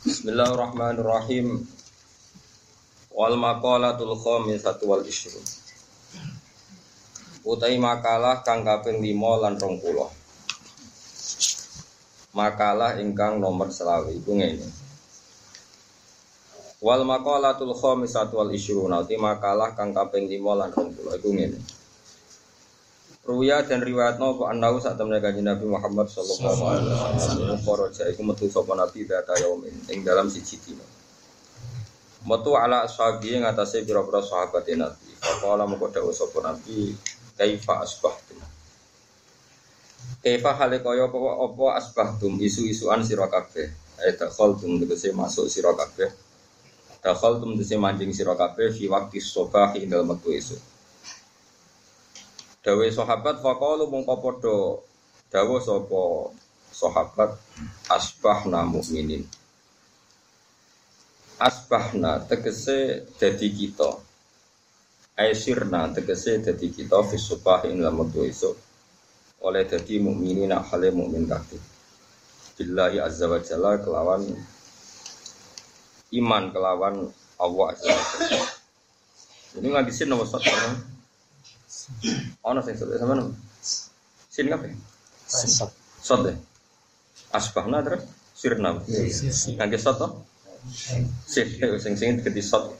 Bismillahirrahmanirrahim. Wal maqalatul khamisatu wal. Utai makalah kang kaping 5 lan 20. Makalah ingkang nomor selawe iku ngene. Wal maqalatul khamisatu wal. Utai makalah kang kaping 5 lan 20 iku ngene. Ruya dan riwayat nopo anau saat temen kanjeng Nabi Muhammad sallallahu alaihi wasallam faraja iku metu sapa nabi data yaumin ing dalam siji dina. Metu ala ashabi ing atase pira-pira sahabat Nabi. Faqala moko dawuh sapa nabi kaifa asbahtum. Kaifa hale kaya apa apa asbahtum isu-isuan sira kabeh. Ayat dakhaltum tegese masuk sira kabeh. Dakhaltum tegese manjing sira kabeh fi waqti sobah ing dalem wektu. Dawe sahabat faqalu mongko padha dawa sapa sahabat asbahna mukminin. Asbahna tegese dadi kita. Aisirna tegese dadi kita fi subah ing esuk oleh dadi mukminin hale mukmin kabeh. Billahi azza wa jalla kelawan iman kelawan Allah azza wa. Ini lagi sih nomor satu Ono sing sot sama nom. Sin kabeh. Sesat. Sot deh. Asbahna terus sirna. Kangge sot to? Sin sing sing diganti sot.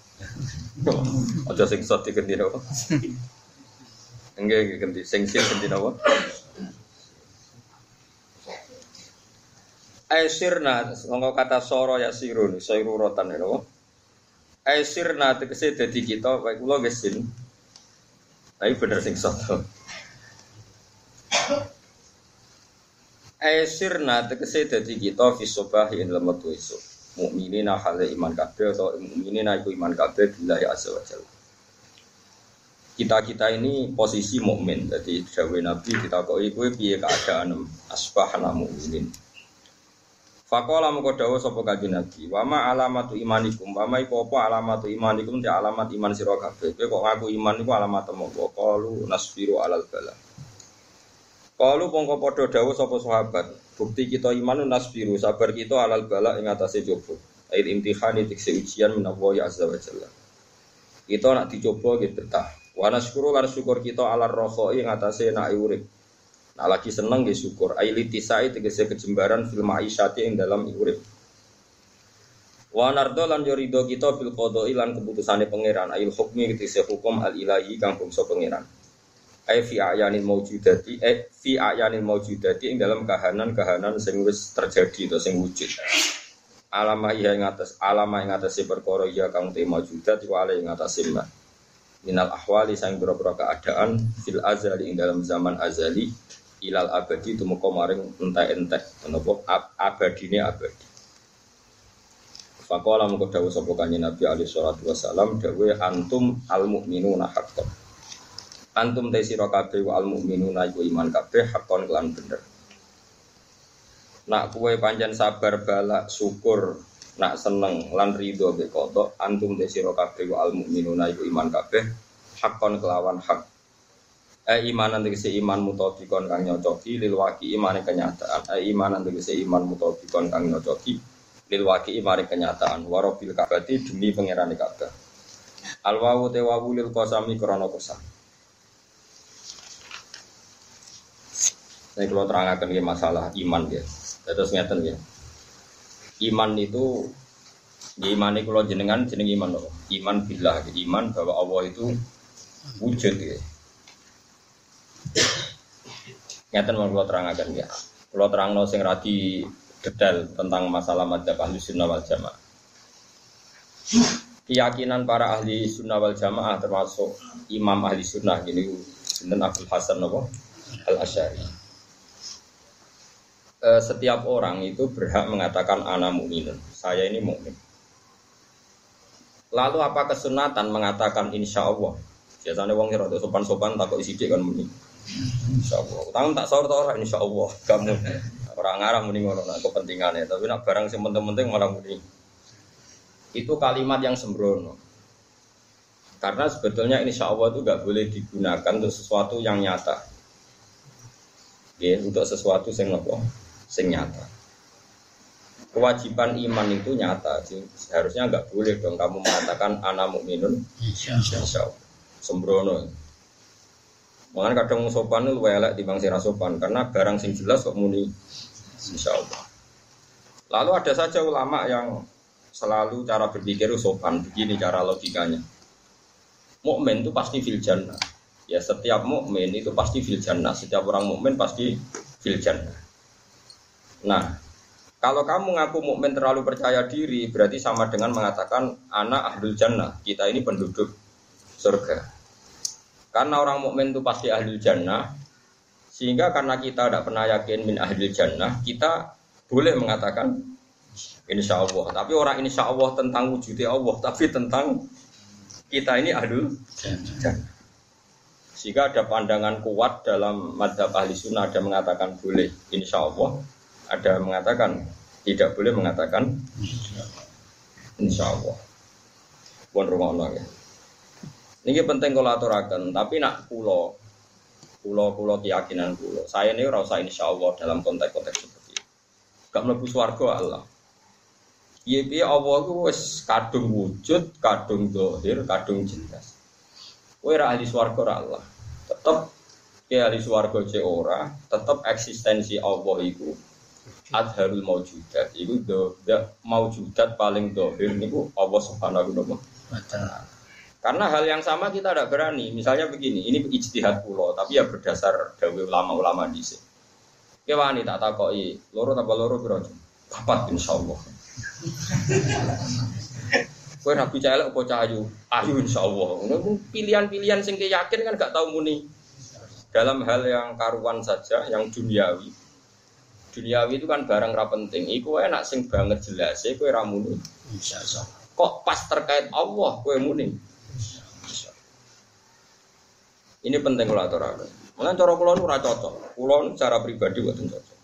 Aja sing sot diganti apa? Enggak ganti sing sin ganti apa? Aisirna, ngomong kata soro ya sirun, sairu rotan ya? Aisirna tegese dadi kita, baik kula gesin. Tapi bener sing soto. Aisirna tegese dadi kita fi subahi ing lemah isu. Mukminina hale iman kabeh atau mukminina iku iman kabeh billahi azza wa jalla. Kita-kita ini posisi mukmin. Jadi dawe Nabi kita kok iku piye keadaan asbahna mukminin. Fakola mengko dawuh sapa kanjeng Nabi, wa ma alamatu imanikum, wa ma iku apa alamatu imanikum te alamat iman sira kabeh. Kowe kok ngaku iman iku alamat apa? Qalu nasbiru alal bala. Qalu mongko padha dawuh sapa sahabat, bukti kita iman nasbiru, sabar kita alal bala ing atase coba. Air imtihani tikse ujian minallahi azza wa jalla. Kita nak dicoba gitu betah. Wa nasyukuru lan syukur kita alal rokhoi ing atase nak urip. Nah lagi seneng ya syukur. Aili tisai tegese kejembaran fil ma'isyati ing dalam urip. Wa nardo lan yo ridho kita fil qada'i lan keputusane pangeran. Ail hukmi tegese hukum al ilahi kang bangsa pangeran. Ai fi ayanil maujudati eh fi ayanil maujudati ing dalam kahanan-kahanan sing wis terjadi atau sing wujud. Alama iya ing atas alama ing atas perkara iya kang te maujudat wa ala ing atas mbah. Minal ahwali sang boro-boro keadaan fil azali ing dalam zaman azali ilal abadi tumeka maring entek-entek. Menapa ab abadine abadi. Faqala mengko dawuh sapa kanjeng Nabi alaihi salatu wasalam dawuh antum al mukminuna haqqan. Antum te sira kabeh wa al mukminuna iman kabeh haqqan kelan bener. Nak kue panjang sabar balak syukur nak seneng lan ridho be kodok antum te sira kabeh wa al mukminuna iman kabeh haqqan kelawan hak eh imanan tegese iman mutobikon kang nyocoki lil waki imane kenyataan eh imanan tegese iman mutobikon kang nyocoki lil waki imane kenyataan warobil kabati demi pangerane Ka'bah al wawu te wawu lil qasami krana qasam Saya kalau terangkan ya masalah iman ya, terus ngeten ya. Iman itu, ya iman itu kalau jenengan jeneng iman loh. Iman billah, iman bahwa Allah itu wujud ya. Ngeten mau kalau terangkan ya. Kalau terang no sing radi detail tentang masalah madzhab ahli sunnah wal jamaah. Keyakinan para ahli sunnah wal jamaah termasuk imam ahli sunnah ini Sinten Abdul Hasan Nabi Al Asyari. Setiap orang itu berhak mengatakan ana mukminun. Saya ini mukmin. Lalu apa kesunatan mengatakan insya Allah? Biasanya wong kira sopan-sopan takut isi kan muni. Insya Allah. Tangan tak sahur orang insya Allah. Kamu orang ngarang muni ngono nah, kepentingannya. Tapi nak barang sing penting-penting malah muni. Itu kalimat yang sembrono. Karena sebetulnya insya Allah itu nggak boleh digunakan untuk sesuatu yang nyata. Ya, untuk sesuatu yang apa? Sing nyata. kewajiban iman itu nyata. Seharusnya nggak boleh dong kamu mengatakan anak mukminun insya Allah. Sembrono. Makanya kadang sopan itu elek di bangsa sopan karena barang sing jelas kok muni insya Allah. Lalu ada saja ulama yang selalu cara berpikir sopan begini cara logikanya. Mukmin itu pasti fil jannah. Ya setiap mukmin itu pasti fil jannah. Setiap orang mukmin pasti fil jannah. Nah, kalau kamu ngaku mukmin terlalu percaya diri, berarti sama dengan mengatakan anak ahlul jannah. Kita ini penduduk surga. Karena orang mukmin itu pasti ahlul jannah, sehingga karena kita tidak pernah yakin min ahlul jannah, kita boleh mengatakan insya Allah. Tapi orang insya Allah tentang wujudnya Allah, tapi tentang kita ini ahlul jannah. Jika ada pandangan kuat dalam madhab ahli sunnah ada mengatakan boleh insya Allah, ada mengatakan tidak boleh mengatakan insya Allah. Pun rumah ya. Ini penting kalau aturakan, tapi nak pulau, pulau pulau keyakinan pulau. Saya ini rasa insya Allah dalam konteks-konteks seperti itu. Gak melebu suarga Allah. Iya iya Allah itu kadung wujud, kadung dohir, kadung jelas. Ora ahli swarga Allah. Tetap ke ahli swarga ce ora, tetap eksistensi Allah itu adharul maujudat itu do da, maujudat paling dohir niku Allah subhanahu wa ta'ala karena hal yang sama kita tidak berani misalnya begini ini ijtihad pulau tapi ya berdasar dawe ulama-ulama di sini kewani tak takoi loro tambah loro berapa papat insyaallah Kue rabi celek apa cahayu? Ayu insya Allah. Pilihan-pilihan sing yakin kan gak tahu muni. Dalam hal yang karuan saja, yang duniawi, Duniawi itu kan barang ra penting. Iku enak sing banget jelas, kowe ra muni. Kok pas terkait Allah kowe muni? Ini penting kalau aturaken. Mulane cara kula nu cocok. Kula cara pribadi mboten cocok.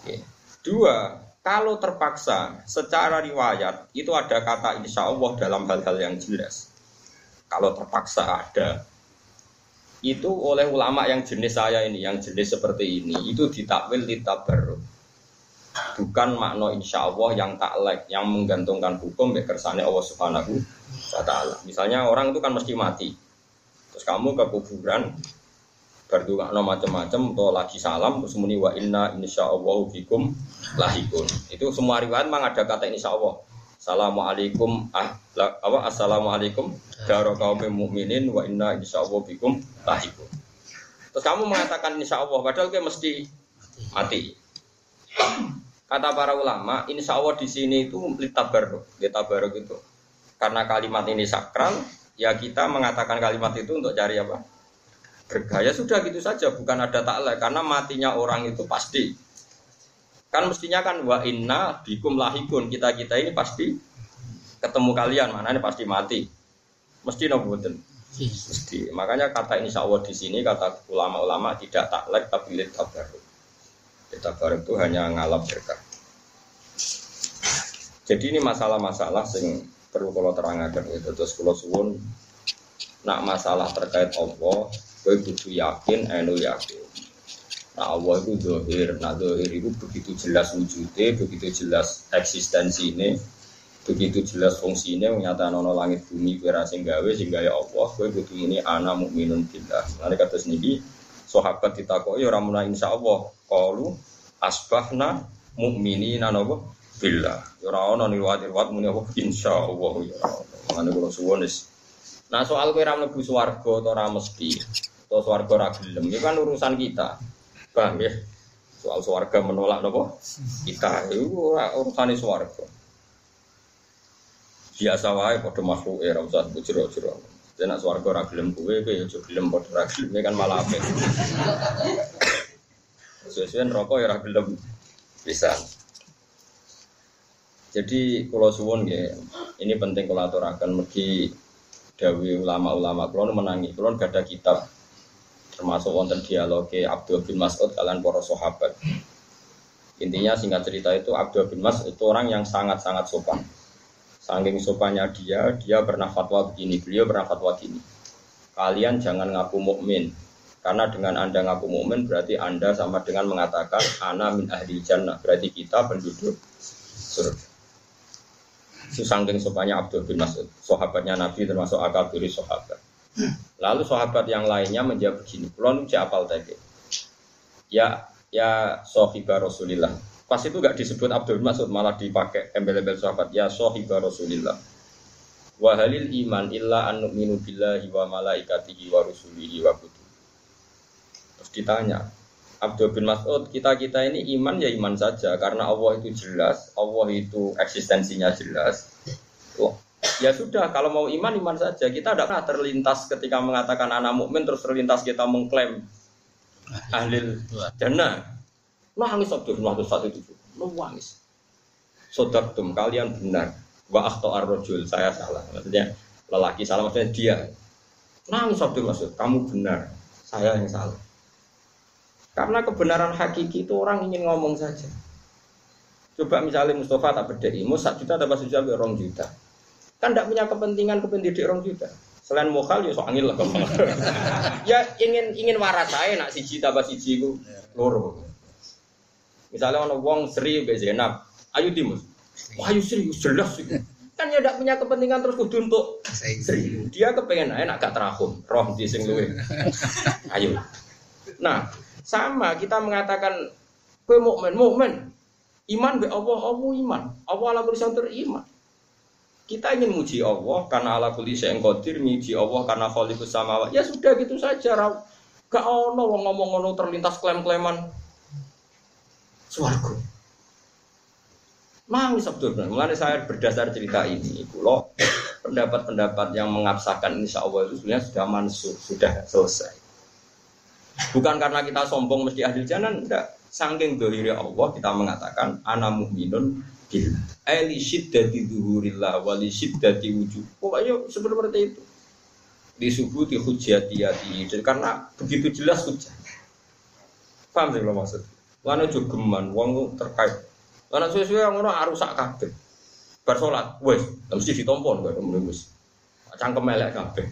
Oke. Dua, kalau terpaksa secara riwayat itu ada kata insya Allah dalam hal-hal yang jelas. Kalau terpaksa ada, itu oleh ulama yang jenis saya ini, yang jenis seperti ini, itu ditakwil baru Bukan makna insya Allah yang taklek, yang menggantungkan hukum ya kersane Allah Subhanahu wa taala. Misalnya orang itu kan mesti mati. Terus kamu ke kuburan berdua no macam-macam atau lagi salam terus muni wa inna insya Allah bikum lahikun. Itu semua riwayat memang ada kata insya Allah. Assalamualaikum ah, apa assalamualaikum daro kaum mukminin wa inna insyaallah bikum lahikum. Terus kamu mengatakan insya Allah padahal kayak mesti mati. Kata para ulama, insya Allah di sini itu litabaruk, litabaruk itu. Karena kalimat ini sakral, ya kita mengatakan kalimat itu untuk cari apa? Bergaya sudah gitu saja, bukan ada taklek. Karena matinya orang itu pasti. Kan mestinya kan wa inna bikum lahikun kita kita ini pasti ketemu kalian mana ini pasti mati. Mesti nopo Mesti. Makanya kata insya Allah di sini kata ulama-ulama tidak taklek tapi lihat tabaruk. Tabaruk itu hanya ngalap berkah. Jadi ini masalah-masalah sing perlu kalau terangkan itu terus kalau suwun nak masalah terkait Allah, gue butuh yakin, enu yakin. Nah Allah itu dohir, nah dohir itu begitu jelas wujudnya, begitu jelas eksistensi ini, begitu jelas fungsinya, menyatakan nono langit bumi, kira sing gawe, sehingga ya Allah, gue butuh ini anak mukminun billah. Nanti kata sendiri, sahabat ditakoi orang mulai insya Allah, kalu asbahna mukmini nanobo Ya orang ono niwat niwat muni apa insya Allah ya. Mana kalau suwonis. Nah soal kue ramu bu swargo atau ramesti, atau swargo ragilem, itu kan urusan kita. Paham ya? Soal suarga menolak nopo? Kita itu urusan suarga. Biasa wae pada makhluk era usah bujro-jero. Dan nak suarga ora gelem kowe kowe ya gelem padha ora gelem kan malah apik. Sesuai rokok ya ora gelem bisa. Jadi kalau suwon ya, ini penting kalau aturakan mergi dawi ulama-ulama. Kalau menangi, kalau gak ada kitab termasuk wonten dialog Abdul bin Mas'ud kalian para sahabat. Intinya singkat cerita itu Abdul bin Mas'ud itu orang yang sangat-sangat sopan. Saking sopannya dia, dia pernah fatwa begini, beliau pernah fatwa begini. Kalian jangan ngaku mukmin, Karena dengan Anda ngaku mukmin berarti Anda sama dengan mengatakan ana min ahli jannah. Berarti kita penduduk surga. Susangking sopanya Abdul bin Mas'ud, sahabatnya Nabi termasuk akal diri sahabat. Lalu sahabat yang lainnya menjawab begini, kulon apal tadi. Ya, ya sohibah Rasulillah. Pas itu gak disebut Abdul Mas'ud, malah dipakai embel-embel sahabat. Ya sohibah Rasulillah. Wahalil iman illa an nu'minu billahi wa malaikatihi wa rusulihi wa kutu. Terus ditanya, Abdul bin Mas'ud, kita-kita ini iman ya iman saja karena Allah itu jelas, Allah itu eksistensinya jelas. Oh, ya sudah, kalau mau iman iman saja. Kita tidak pernah terlintas ketika mengatakan anak mukmin terus terlintas kita mengklaim ahlil jannah. Nangis Abdul bin Mas'ud saat itu, nangis. Sodakum, kalian benar wa akhto arrojul saya salah maksudnya lelaki salah maksudnya dia nangis Abdul Masud kamu benar saya yang salah karena kebenaran hakiki itu orang ingin ngomong saja. Coba misalnya Mustafa tak berdiri mau satu juta tambah juta orang juta. Kan tidak punya kepentingan kependidik orang juta. Selain mokal ya soal lah ya ingin ingin waras saya nak siji tambah siji ku loro misalnya orang wong Sri be Zainab. Ayo dimus Wah, ayo serius jelas sih. Kan ya tidak punya kepentingan terus kudu untuk serius. Dia kepengen aja nak gak terahum, roh di sing luwe. Ayo. Nah, sama kita mengatakan kue mukmin, mukmin. Iman be Allah, Allah iman. Allah ala berusaha teriman. Kita ingin muji Allah karena ala kulli syai'in qadir, muji Allah karena khaliqus samawati. Ya sudah gitu saja. Gak ono wong ngomong ngono terlintas klaim-klaiman swarga. Abdul Rahman. Mulai saya berdasar cerita ini, loh pendapat-pendapat yang mengabsakan insya Allah sebenarnya sudah mansur, sudah selesai. Bukan karena kita sombong mesti ahli jalan, enggak. Sangking dohiri Allah kita mengatakan ana mu'minun bil eli syiddati duhurillah wali syiddati wujud. Pokoknya seperti itu. Di subuh di hujatiyati. Karena begitu jelas hujat. Paham sih lo maksud? Wana jogeman, wong terkait karena sesuai yang ngono harus sak kabeh. Bar salat, wis, mesti ditompon kok wis. Cangkem elek kabeh.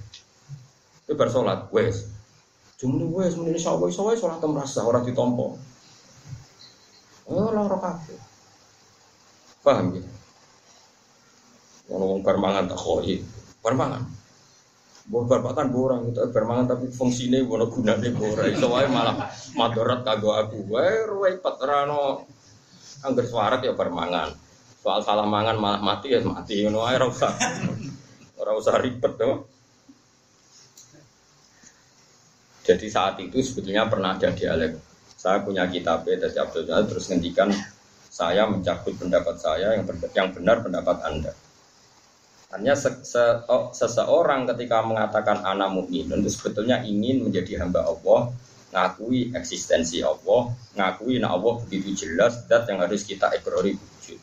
Itu bar wis. Jumlah wis muni insyaallah iso wae salat merasa ora ditompo. Oh, lara kabeh. Paham ya? Ono wong bar mangan tak khoi. Bar mangan. Mbok bar makan borang itu bar mangan tapi fungsine ono gunane ora. Iso wae malah madarat kanggo aku. Wae repot ora Angger suarat ya bermangan. Soal salah mangan malah mati ya mati. Ngono ae ora usah. Ora usah ribet tuh. Jadi saat itu sebetulnya pernah ada dialek. Saya punya kitab dari Abdul Jalal terus ngendikan saya mencabut pendapat saya yang yang benar pendapat Anda. Hanya se se oh, seseorang ketika mengatakan anak mukmin itu sebetulnya ingin menjadi hamba Allah ngakui eksistensi Allah, ngakui nah Allah begitu jelas dat yang harus kita ekrori wujud.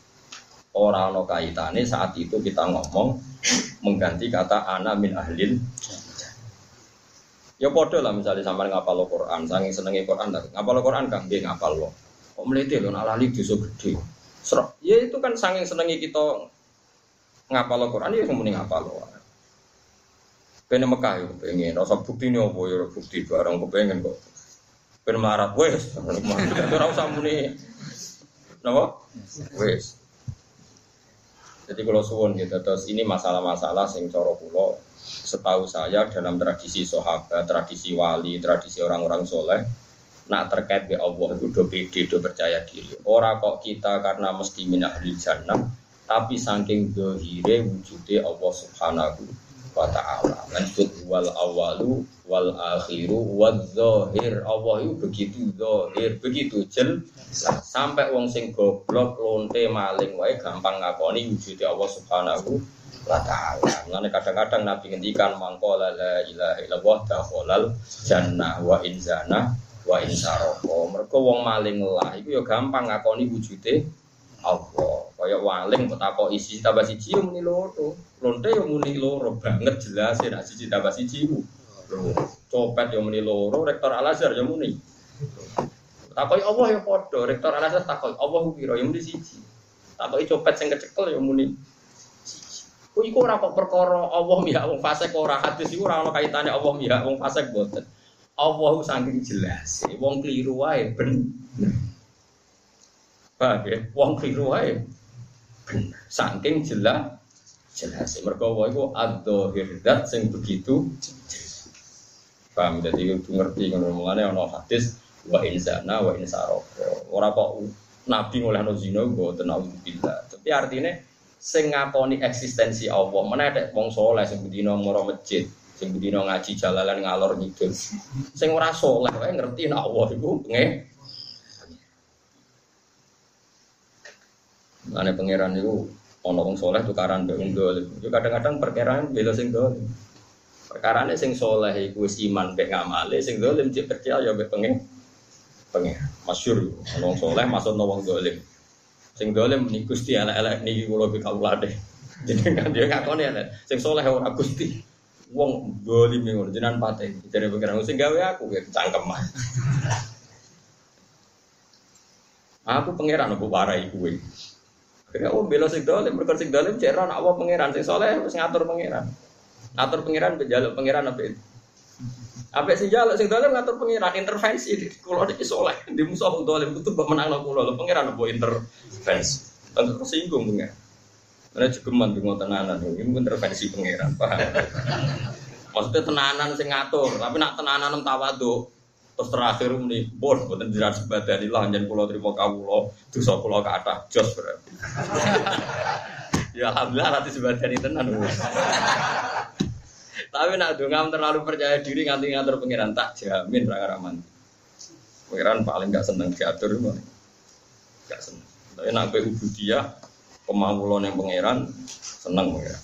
Orang no kaitannya saat itu kita ngomong mengganti kata ana min ahlin. Ya podo lah misalnya sama ngapal Quran, saking senengi Quran, ngapal Quran kan dia ngapal lo. Kok meliti lo nak lali dosa gede. Serok, ya itu kan saking senengi kita ngapal Quran ya kemudian ngapal lo. Pengen Mekah ya pengen, rasa bukti ini apa ya bukti barang kepengen kok. Ben melarat wes, ora usah muni. Napa? Wes. Jadi kalau suwon gitu, terus ini masalah-masalah sing coro pulau setahu saya dalam tradisi sahabat, tradisi wali, tradisi orang-orang soleh, nak terkait be Allah itu do pede, do percaya diri. Orang kok kita karena mesti minah di jannah, tapi saking dohire wujudnya Allah subhanahu wa ta'ala. Maksud wal awalu wal akhiru wal zahir. Allah itu begitu zahir begitu jel. Sampai wong sing goblok lonte maling wae gampang ngakoni wujudnya Allah subhanahu wa ta'ala kadang-kadang Nabi ngendikan mangkola la ilaha illallah dakhalal jannah wa inzana wa insaroko mereka wong maling lah itu ya gampang ngakoni wujudnya Allah Kayak waling takok isi tambah siji yo muni loro. Lonte yo muni loro banget jelas ya siji tambah siji. Copet yo muni loro, rektor Al Azhar yo muni. Takoki Allah yo padha, rektor Al Azhar takoki Allah yo muni siji. Takoki copet sing kecekel yo muni Kok iku ora kok perkara Allah mihak wong fasik ora hadis iku ora ono kaitane Allah mihak wong fasik boten. Allah saking jelas, wong keliru wae bener. Paham ya? Wong keliru wae bener. Saking jelas jelas. Mergo wae iku adzahir zat sing begitu Paham? Jadi itu ngerti ngono mulane ana hadis wa insana wa insaroko. Ora kok nabi ngolehno zina mboten auzubillah. Tapi artinya sing ngakoni eksistensi Allah, mana ada wong soleh sing bedino moro masjid, sing bedino ngaji jalalan ngalor ngidul. Sing ora soleh wae ngerti nek Allah iku nge. Ane pangeran itu ana wong soleh tukaran mbek wong kadang-kadang perkiraan bela sing dolim. Perkarane sing soleh iku wis iman mbek ngamale, sing dolim percaya mbek pengen pengen. Masyhur ana wong soleh masuk wong dolim. Sing dolim ni Gusti elek-elek niki kula kawulade. Jadi kan dia ngakoni elek. Sing soleh ora Gusti. Wong dolim ngono jenengan pate jare pengiran sing gawe aku ya cangkeman aku pangeran aku warai kowe Kira oh bela sing dolim mergo sing dolim cek nak apa pangeran. Sing soleh wis ngatur pangeran. Ngatur pangeran njaluk pangeran apa itu apa sing jaluk sing dolim ngatur pangeran intervensi kula iki soleh di musuh dolim itu mbok menang kula lho pangeran apa intervensi tentu tersinggung pangeran karena juga di tenanan, ini intervensi pangeran, paham? Maksudnya tenanan sing ngatur, tapi nak tenanan tawadu, terus terakhir ini bon, bukan jiran sebadan lah, jangan pulau terima kawulo, dosa ke atas, jos berarti. ya alhamdulillah nanti sebadan itu tenan. Tapi nak dongam terlalu percaya diri nganti ngatur pangeran tak jamin rangga raman. Pangeran paling gak seneng diatur, gak seneng. Tapi nak dia kemawulon yang pangeran seneng ya.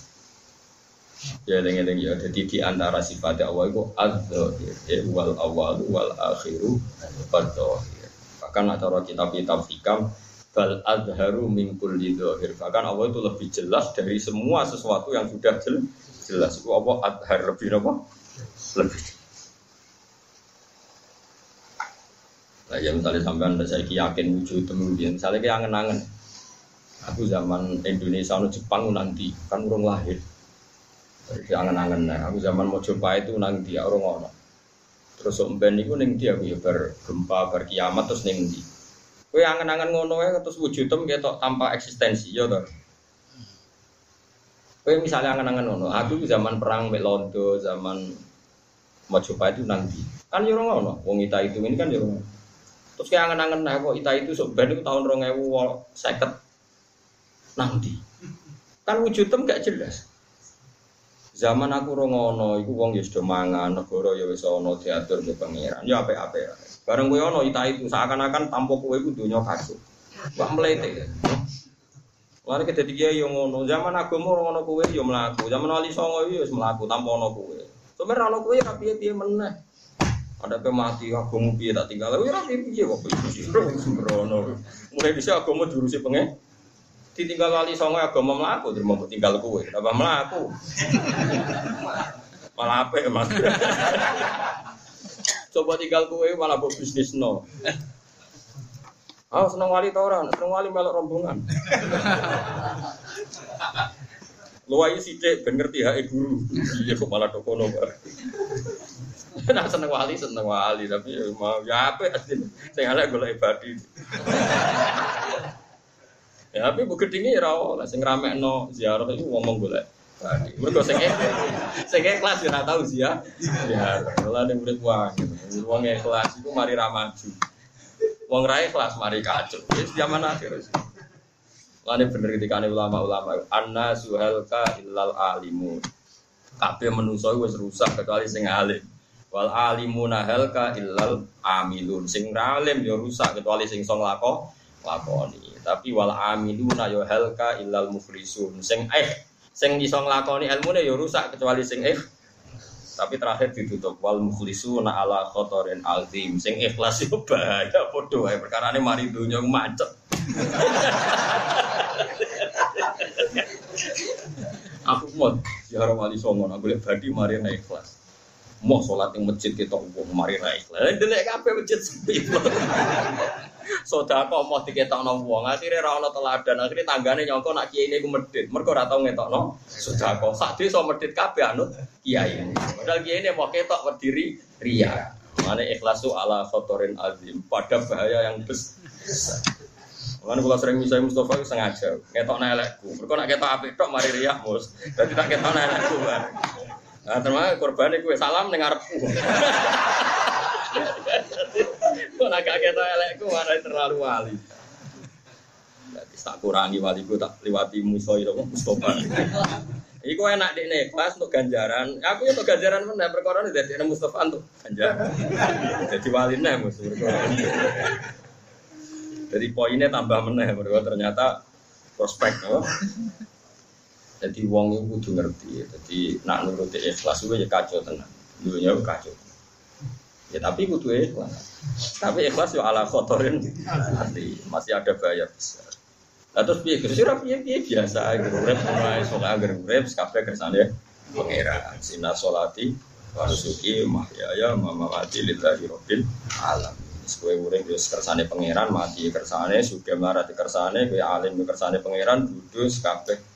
Ya eling eling ya. Jadi di antara sifat Allah itu adzahir, ya wal awal wal akhiru adzahir. Bahkan antara kitab-kitab hikam bal adharu min kulli dhahir. Bahkan Allah itu lebih jelas dari semua sesuatu yang sudah jelas. Jelas itu Allah adhar lebih apa? Lebih. Nah, ya misalnya sampai anda saya yakin wujud temu misalnya kayak angen-angen Aku zaman Indonesia no Jepang nanti kan urung lahir. Jadi angen-angen nah. Aku zaman mau coba itu nanti ya orang ono. Terus umben itu neng dia aku ya bergempa berkiamat terus neng di. Kue angen-angen ngono ya terus wujudem gitu tanpa eksistensi ya toh. Kue misalnya angen-angen ngono. Aku zaman perang Melondo zaman coba itu nanti. Kan ya orang ono. Wong ita itu ini kan ya orang. Terus kayak angen-angen nah kok ita itu sebenarnya tahun rong ewu seket nanti kan wujudem gak jelas zaman aku rongono iku wong ya sudah mangan negara ya wis ana diatur ke pangeran ya apik-apik bareng kowe ana ita itu seakan-akan tanpa kowe iku donya kacau wah mlete Lalu kita tiga yang ngono, zaman agama orang ngono kue yo melaku, zaman wali songo yo melaku tanpa ono kue. Sebenarnya ono kue rapi piye meneh. Ada pemati agama piye tak tinggal, rapi piye kok piye sembrono. Mulai bisa agama jurusi pengen ditinggal wali songo agama melaku terus mau tinggal kue apa melaku malah ya mas. Coba tinggal kue malah bisnis no Oh, seneng wali tau orang, seneng wali melok rombongan. Luwai sidik ben ngerti hae guru. Iya kok malah dokono bareng. Nah seneng wali seneng wali tapi ya mau ya apa asline. Sing elek golek ibadi. Ya tapi bukit tinggi ya lah sing no ziarah itu ngomong boleh. Mereka sing sing kelas ya tahu sih ya. Ya, kalau ada murid uang gitu. Uang kelas itu mari ramaju. Uang rai kelas mari kacau. Ya zaman akhir. Lalu bener ketika ulama-ulama anna suhalka illal alimun. Kabeh manusa wis rusak kecuali sing alim. Wal alimuna halka illal amilun. Sing alim ya rusak kecuali sing song lako lakoni. Tapi wal amiluna yo helka ilal muflisun. Sing eh sing iso nglakoni ilmune yo rusak kecuali sing eh tapi terakhir ditutup. Wal muflisuna ala khotorin alzim sing ikhlas itu bahaya padha wae perkara ini mari dunya macet. Aku mau ziarah wali songo aku lihat badi mari ikhlas mau sholat yang masjid kita uang mari naik lah delek kape masjid sepi Sodako mau diketokno wong, akhirnya ra ono teladan, akhirnya tanggane nyongko nak kiai ini medit. Mergo ora tau ngetokno sodako. Sak desa medit kabeh anut kiai. Padahal kiai ini mau ketok berdiri ria. Mana ikhlas itu ala khotorin azim pada bahaya yang besar. Kan kalau sering misalnya Mustafa itu sengaja ngetok nelekku. Mereka nak ketok api tok mari riak mus. Dan tidak ketok nelekku kan. Nah termasuk korban itu salam dengar. Kok nak ketok nelekku mana terlalu wali. Jadi tak kurangi waliku tak lewati musuh itu Mustafa. Iku enak di nih kelas untuk ganjaran. Aku itu ganjaran mana perkara ini dari Mustafa untuk ganjaran. Jadi wali nih musuh. Jadi poinnya tambah meneh mereka ternyata prospek no? Jadi wong itu kudu ngerti. Jadi nak nuruti ikhlas itu ya kacau tenang. Dunia kacau. Ya tapi kudu ikhlas. Tapi ikhlas ya ala kotorin nanti masih ada bahaya besar. Nah terus piye terus ora piye piye biasa. Urip mulai sok agar urip kabeh kersane pangeran. Sina solati wa mahyaya mamati lillahi rabbil alam. Kowe urip yo kersane pangeran, mati kersane, sugih marah di kersane, kowe alim kersane pangeran, dudu kabeh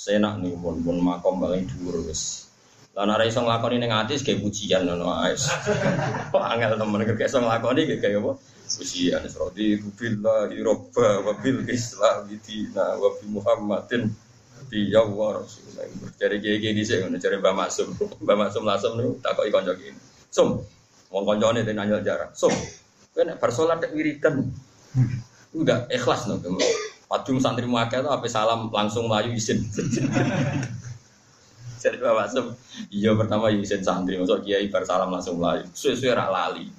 senak nih pun pun makom paling dhuwur wis. Lah nek iso nglakoni ning ati ge pujian ngono ae. Kok angel temen kek iso nglakoni ge kaya apa? Pujian rodi billahi robba wa bil islam dina wa bi muhammadin bi ya wa rasulullah. Dari gege dhisik ngono cari Mbak Maksum. Mbak Maksum langsung niku takoki kanca gini. Sum, wong kancane nanya jarak. Sum, bar salat tek wiridan. Udah ikhlas no. Padung santri muakal apa salam langsung melayu izin. Jadi Bapak Sem, iya pertama izin santri, masuk kiai bar salam langsung melayu. Suwe-suwe rak lali.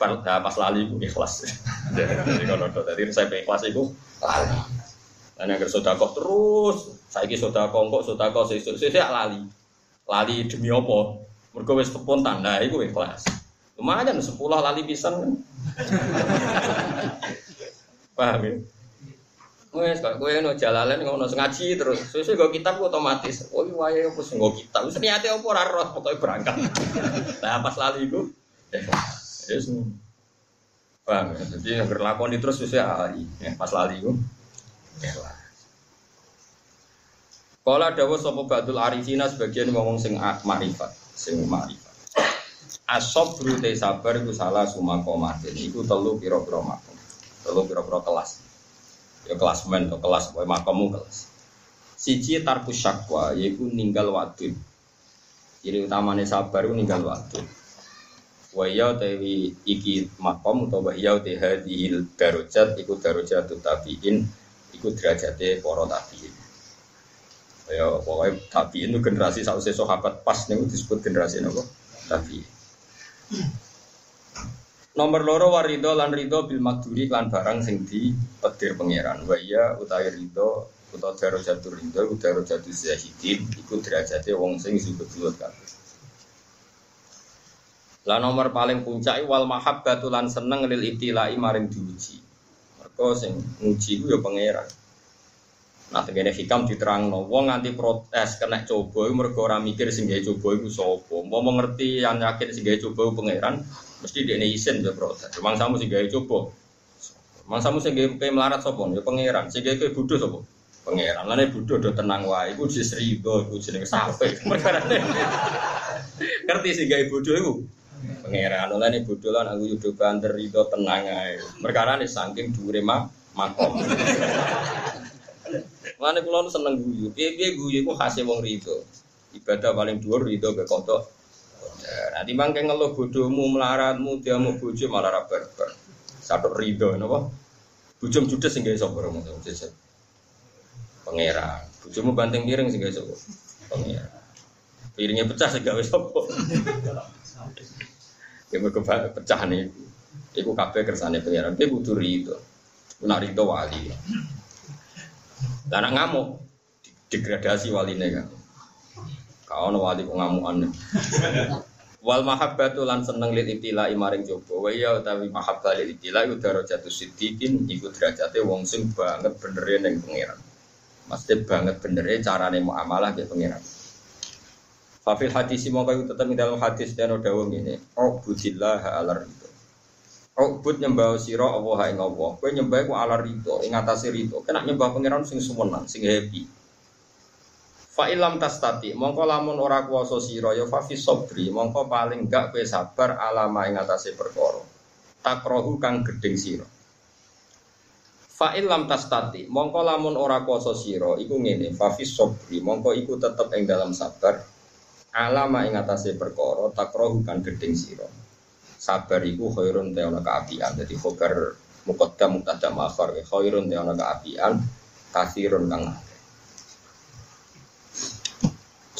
Pas, nah, pas lali itu ikhlas. Jadi kalau tadi saya ikhlas itu lali. Dan yang sodakoh terus, saya ini sodakoh, kok sodakoh, saya lali. Lali demi apa? Mereka wis kepontan, nah itu ikhlas. Lumayan sepuluh lali pisan kan. Paham ya? Wes kok kowe ono jalalan ngono ngaji terus. Sesuk go kitab otomatis. Oh iya wae opo sing go kitab. Wis niate opo ora roh pokoke berangkat. Nah pas lali iku ya semua. Paham ya? Jadi yang berlakon terus sesuai ahli. Ya, pas lali iku. Kala dawuh sapa Badul Arifina sebagian ngomong sing makrifat, sing makrifat. Asob te sabar iku salah sumakomatin. Iku telu pira-pira makom. Telu pira-pira kelas. Ya kelas men atau kelas boy makommu kelas. Siji tarku syakwa yaiku ninggal wadun. Jadi utamanya sabar ninggal wadun. Waya tewi iki makom atau waya te hadhil darajat iku darajat tabiin iku derajate para tabiin. Ya pokoknya tabiin itu generasi sausé sahabat pas nih disebut generasi nopo tabiin. Nomor loro warido lan rido bil makduri lan barang sing di petir pangeran. Wa iya utawi rido utawa daro jatuh rido daro jatuh zahidin iku derajate wong sing zuhud-zuhud kabeh. Lah nomor paling puncak wal mahabbatu lan seneng lil ibtilai maring diuji. Mergo sing nguji ku ya pangeran. Nah, tegene hikam diterangno, wong nganti protes kena coba mergo ora mikir sing gawe coba iku sapa. Mau ngerti yang yakin sing gawe coba pangeran, mesti dia isin be protes. Mangsamu sing gawe coba. Mangsamu sing gawe melarat sapa? Ya pangeran. Sing gawe bodho sapa? Pangeran. Lane bodho do tenang wae iku jis rido iku jenenge sampe. Perkarane. Ngerti sing gawe bodho iku? Pangeran. Lane bodho lan aku yudo banter rido tenang ae. Perkarane saking dhuwure mak makom. Mana kulo seneng guyu. Piye-piye guyu iku khase wong rido. Ibadah paling dhuwur rido be kodok. Nah, timbang kayak ngeluh bodohmu, melaratmu, dia mau bojo malah rabar bar. Satu rido, napa? Bujum judes sing gawe sapa romo sesuk. Pangeran. Bojomu banting piring sing gawe sapa? Pangeran. Piringnya pecah sing gawe sapa? Ya mergo pecah nih. Iku kabeh kersane pangeran. Dia kudu rido. Nak rido wali. Lah ngamuk degradasi waline kan. Kau no wali kok ngamukan. Wal mahabbatu lan seneng lil ibtila maring coba. Wa ya utawi mahabbah lil ibtila iku darajatu siddiqin iku derajate wong sing banget benere ning pangeran. Mesti banget benere carane muamalah ke pangeran. Fafil hadis kayu tetap di dalam hadis dan dawuh ngene. Oh budillah ala ridho. Oh bud nyembah sira Allah ing Allah. Kowe nyembah ku ala ridho ing atase ridho. Kena nyembah pangeran sing sumenang, sing happy. Fa ilam tastati, mongko lamun ora kuwasa sira ya fa sabri, mongko paling gak kowe sabar alama ing atase perkara. Takrohu kang gedeng sira. Fa ilam tastati, mongko lamun ora kuwasa sira iku ngene, fa fi sabri, mongko iku tetep ing dalam sabar alama ing atase perkara takrohu kang gedeng sira. Sabar iku khairun te ana kaapian. Dadi khobar muqaddam mubtada ma'khar khairun te ana kaapian, kasirun kang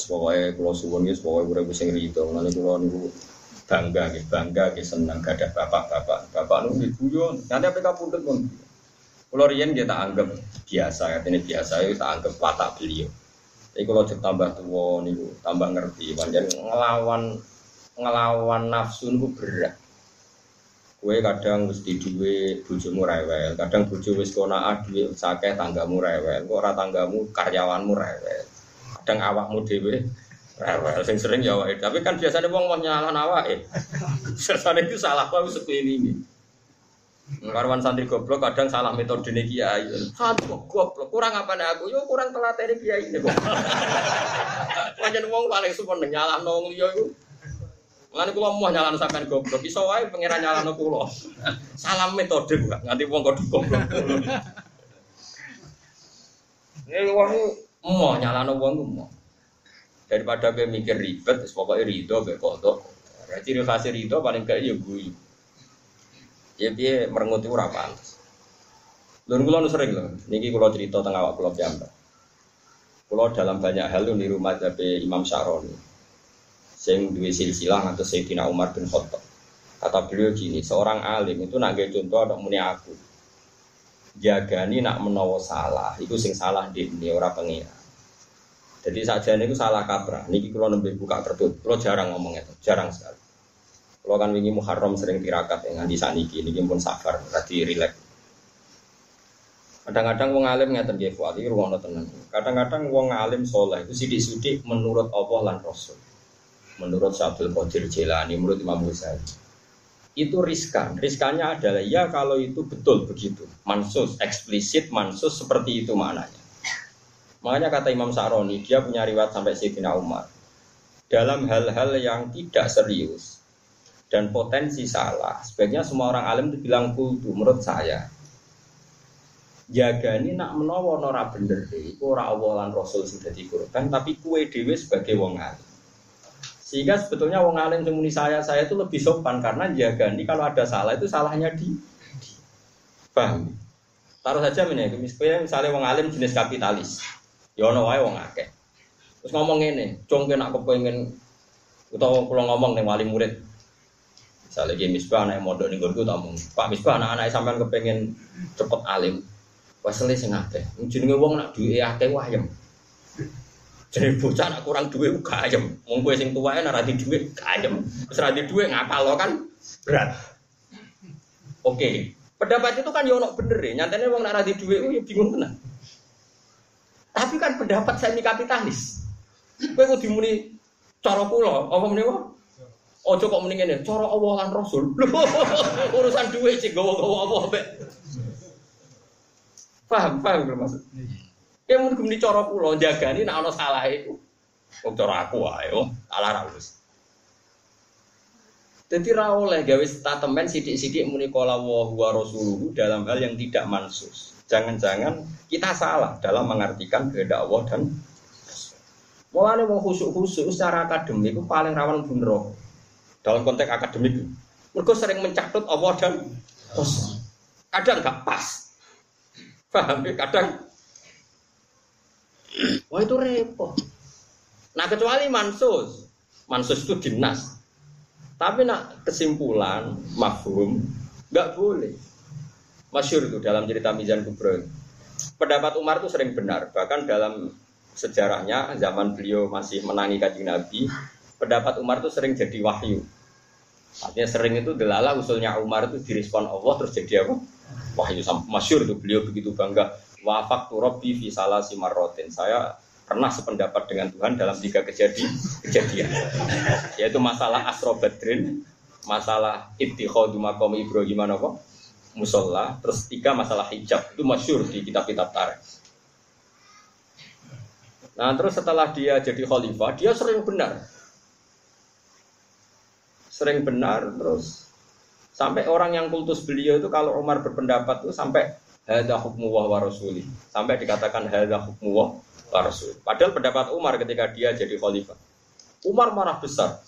pokoknya kalau suwon ya pokoknya udah ngeri itu nanti kalau niku bangga gitu bangga gitu senang gak ada bapak-bapak. Bapak nunggu guyon. Nanti apa kamu pundut pun. Kalau rian dia tak anggap biasa katanya biasa itu tak anggap watak beliau. Tapi kalau tambah tua niku tambah ngerti. Panjang ngelawan ngelawan nafsu niku berat. Kue kadang mesti duwe bojomu rewel, kadang bojo wis kona duwe sakeh tanggamu rewel, kok ora tanggamu karyawanmu rewel kadang awakmu dhewe rewel sing sering ya awake tapi kan biasanya wong mau nyalah awake sesane itu salah kok ini Karwan santri goblok kadang salah metode nih kiai. Santri goblok kurang apa nih aku? Yo kurang telat ini kiai ini kok. Wajan wong paling sumpah nyalah nong yo. Lalu kulo mau nyala sampean goblok, iso wae pangeran nyala kulo. Salah metode bukan, nganti wong kok goblok. Ini wong Mau nyalano wong mau. Daripada gue mikir ribet, pokoknya rido gue kodok. Ciri khas rido paling gak ya gue. Ya dia merengut itu. Lalu kulo sering loh. Niki kulo cerita tengah waktu kulo jambak. Kulo dalam banyak hal di rumah tapi Imam Syaroni. Sing duwe silsilah atau Sayyidina Umar bin Khattab. Kata beliau gini, seorang alim itu nak contoh ada muni aku. Jagani nak menawa salah, itu sing salah di ini orang pengira. Jadi saja ini salah kaprah. Niki kalau nembe buka kertut, kalau jarang ngomong itu, jarang sekali. Kalau kan wingi Muharram sering tirakat dengan di saniki, niki pun safar, berarti rileks. Kadang-kadang wong alim ngeten nggih kuwi ruwono tenang. Kadang-kadang wong alim soleh itu sidik-sidik menurut Allah lan Rasul. Menurut Syabdul Qadir Jilani, menurut Imam Ghazali. Itu riskan. Riskannya adalah ya kalau itu betul begitu. Mansus, eksplisit mansus seperti itu maknanya. Makanya kata Imam Sa'roni, dia punya riwayat sampai Sayyidina Umar. Dalam hal-hal yang tidak serius dan potensi salah, sebaiknya semua orang alim itu bilang kultu menurut saya. Jaga ini nak menawa nora bener deh, ora awalan Rasul sudah dikurban, tapi kue dewi sebagai wong alim. Sehingga sebetulnya wong alim temuni saya, saya itu lebih sopan karena jaga ini kalau ada salah itu salahnya di, paham? Taruh saja misalnya, misalnya wong alim jenis kapitalis, Ya ono wae wong akeh. Terus ngomong ngene, cung nak kepengin utawa kula ngomong ning wali murid. Misalnya lagi misbah anak mondok ning nggonku tak mung, Pak misbah anak-anak sampean kepengin cepet alim. Wasele sing akeh. Jenenge wong nak duwe akeh wayem. Jadi bocah nak kurang duit gak ayem. Wong kowe sing tuwae nek ra di dhuwit gak ayem. Wis ra di dhuwit ngapal kan berat. Oke. Pendapat itu kan yo ono bener ya. Nyatane wong nak ra di dhuwit yo bingung tenan. Tapi kan pendapat semi kapitalis. Kowe kudu muni cara kula, apa meneh Ojo kok mending ngene, cara Allah Rasul. Urusan duit sih gawa-gawa apa. Paham, paham maksud? Ya mungkin muni cara kula jagani nek ana salah itu. Wong cara aku oh, salah ra. Jadi ra oleh gawe statement sidik-sidik muni kala wa dalam hal yang tidak mansus. Jangan-jangan kita salah dalam mengartikan kehendak Allah dan Mulanya mau khusyuk-khusyuk secara akademik itu paling rawan bener dalam konteks akademik. Mereka sering mencatut Allah dan. Kadang nggak pas. Paham ya? Kadang Wah itu repot. Nah kecuali mansus, mansus itu dinas. Tapi nak kesimpulan, mafhum, nggak boleh. Masyur itu dalam cerita Mizan Kubro. Pendapat Umar itu sering benar. Bahkan dalam sejarahnya zaman beliau masih menangi kaji Nabi, pendapat Umar itu sering jadi wahyu. Artinya sering itu delala usulnya Umar itu direspon Allah terus jadi apa? Wahyu masyur itu beliau begitu bangga. Wafak turobi fi salah simarotin. Saya pernah sependapat dengan Tuhan dalam tiga kejadian, kejadian. yaitu masalah Asro Badrin, masalah Ibtikhadu Makom Ibrahim apa? musola, terus tiga masalah hijab itu masyur di kitab-kitab tarikh. Nah terus setelah dia jadi khalifah, dia sering benar. Sering benar terus sampai orang yang kultus beliau itu kalau Umar berpendapat itu sampai hadza hukmu wa rasuli. Sampai dikatakan hadza hukmu wa rasul. Padahal pendapat Umar ketika dia jadi khalifah. Umar marah besar.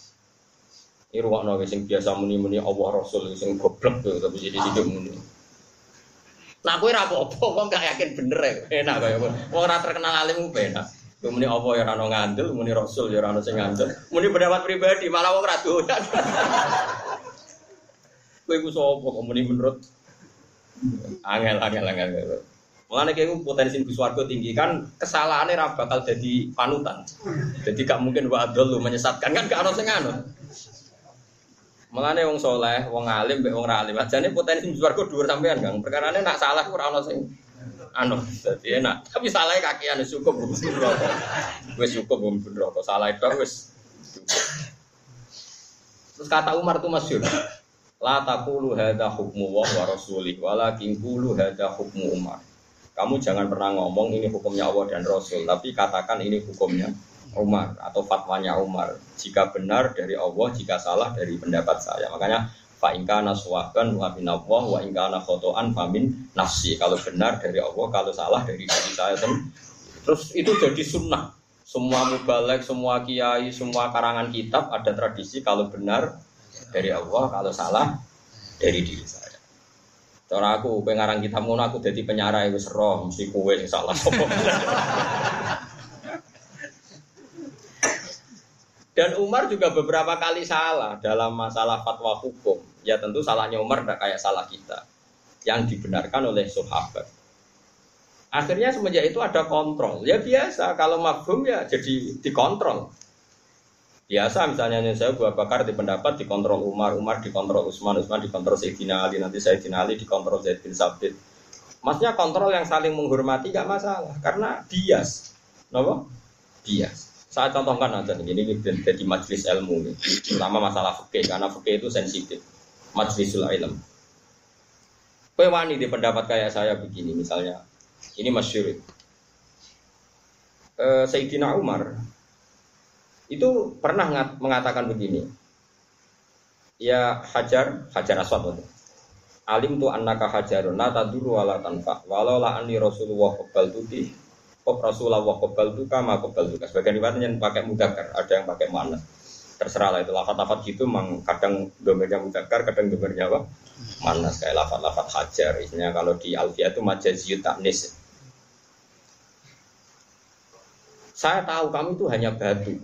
Ini ruang nabi sing biasa muni-muni Allah Rasul sing goblok tuh tapi jadi tidak muni. Nah, aku apa-apa, kok gak yakin bener ya. Enak kaya Wong ora terkenal alim enak. Muni apa ya rano ngandel, muni Rasul ya rano sing ngandel. Muni pendapat pribadi malah wong ra doyan. Kowe ku kok muni menurut angel angel angel. Mengenai kayak potensi di suarga tinggi kan kesalahannya ra bakal jadi panutan. Jadi gak mungkin wa lu menyesatkan kan gak ono sing anut. Mengenai wong soleh, wong alim, wong ralim. Aja nih potensi swarga dhuwur sampean, Kang. Perkarane nak salah ora ono sing anu dadi enak. Tapi salahnya kakian cukup belum rokok. Wis cukup belum rokok. Salah itu wis Terus kata Umar tuh masyhur. La taqulu hadza hukmu wa rasulih walakin qulu hadza hukmu Umar. Kamu jangan pernah ngomong ini hukumnya Allah dan Rasul, tapi katakan ini hukumnya Umar atau fatwanya Umar. Jika benar dari Allah, jika salah dari pendapat saya. Makanya fa ingkana suwaban wa min Allah wa ingkana khotoan famin nafsi. Kalau benar dari Allah, kalau salah dari diri saya. Terus itu jadi sunnah. Semua mubalek, semua kiai, semua karangan kitab ada tradisi kalau benar dari Allah, kalau salah dari diri saya. Cara aku pengarang kitab ngono aku jadi penyarai wis roh mesti kue salah Dan Umar juga beberapa kali salah dalam masalah fatwa hukum. Ya tentu salahnya Umar tidak kayak salah kita. Yang dibenarkan oleh sahabat. Akhirnya semenjak itu ada kontrol. Ya biasa, kalau mafhum ya jadi dikontrol. Biasa misalnya saya buat Bakar di pendapat dikontrol Umar, Umar dikontrol Utsman, Utsman dikontrol Sayyidina Ali, nanti Sayyidina Ali dikontrol Zaid bin Sabit. Maksudnya kontrol yang saling menghormati gak masalah karena bias. Kenapa? Bias. Saya contohkan aja nih, ini jadi majelis ilmu nih, terutama masalah fikih karena fikih itu sensitif. Majlisul ilm. Pewani di pendapat kayak saya begini misalnya, ini masyur. Eh, Sayyidina Umar itu pernah mengatakan begini, ya hajar hajar aswad itu. Alim tu annaka hajarun la taduru wala tanfa walau la anni rasulullah qabal tuti Kok Rasulullah kobal tuh kama kobal tuh. Sebagian riwayat yang pakai mudakar, ada yang pakai mana. Terserah lah itu lafat-lafat gitu, mang kadang domernya mudakar, kadang domernya apa? Manas kayak lafat-lafat hajar. Isinya kalau di Alfia itu majaziyut taknis. Saya tahu kamu itu hanya batu.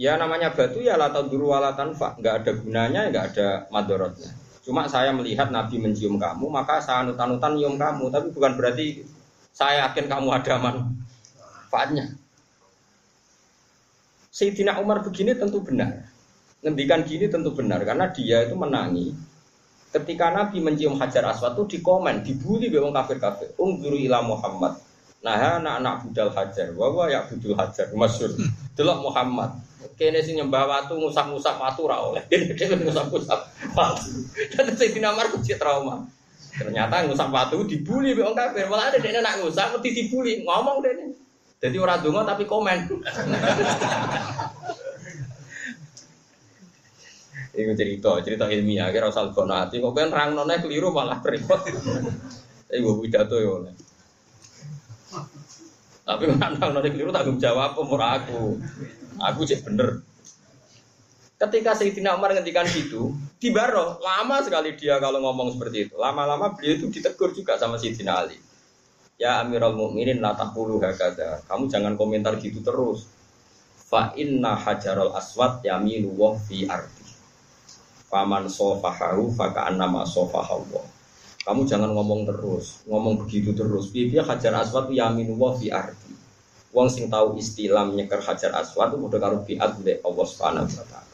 Ya namanya batu ya lata duru wala tanfa, nggak ada gunanya, nggak ada madorotnya. Cuma saya melihat Nabi mencium kamu, maka saya anut-anutan nyium kamu, tapi bukan berarti saya yakin kamu ada manfaatnya. Sayyidina Umar begini tentu benar. Ngendikan gini tentu benar karena dia itu menangi ketika Nabi mencium Hajar Aswad itu dikomen, dibully bewong kafir-kafir. Ungzuru ila Muhammad. Nah, anak-anak budal Hajar, bahwa ya budul Hajar, masyur. Delok Muhammad. Kene sing nyembah watu ngusap-ngusap watu ra oleh. Dene ngusap-ngusap watu. Dan Sayyidina Umar kecil trauma. Ternyata ngusap batu dibully be wong kafir. Malah ada dene nak ngusap mesti dibully, ngomong dene. Jadi orang donga tapi komen. Iku cerita, cerita ilmiah, kira asal gonati, kok kan rang nona keliru malah repot. Iku pidato yo. Tapi rang nona keliru tanggung jawab umur aku. Aku cek bener. Ketika Sayyidina Umar ngendikan gitu, di lama sekali dia kalau ngomong seperti itu. Lama-lama beliau itu ditegur juga sama Sayyidina Ali. Ya Amirul Mukminin la taqulu hakada. Kamu jangan komentar gitu terus. Fa inna hajarul aswad yamilu wa fi ardi. Faman sofahahu fa ka'annama sofahahu. Kamu jangan ngomong terus, ngomong begitu terus. Biar hajar aswad yaminu wa fi ardi. Wong sing tahu istilah menyeker hajar aswad itu udah karo biat Allah Subhanahu wa taala.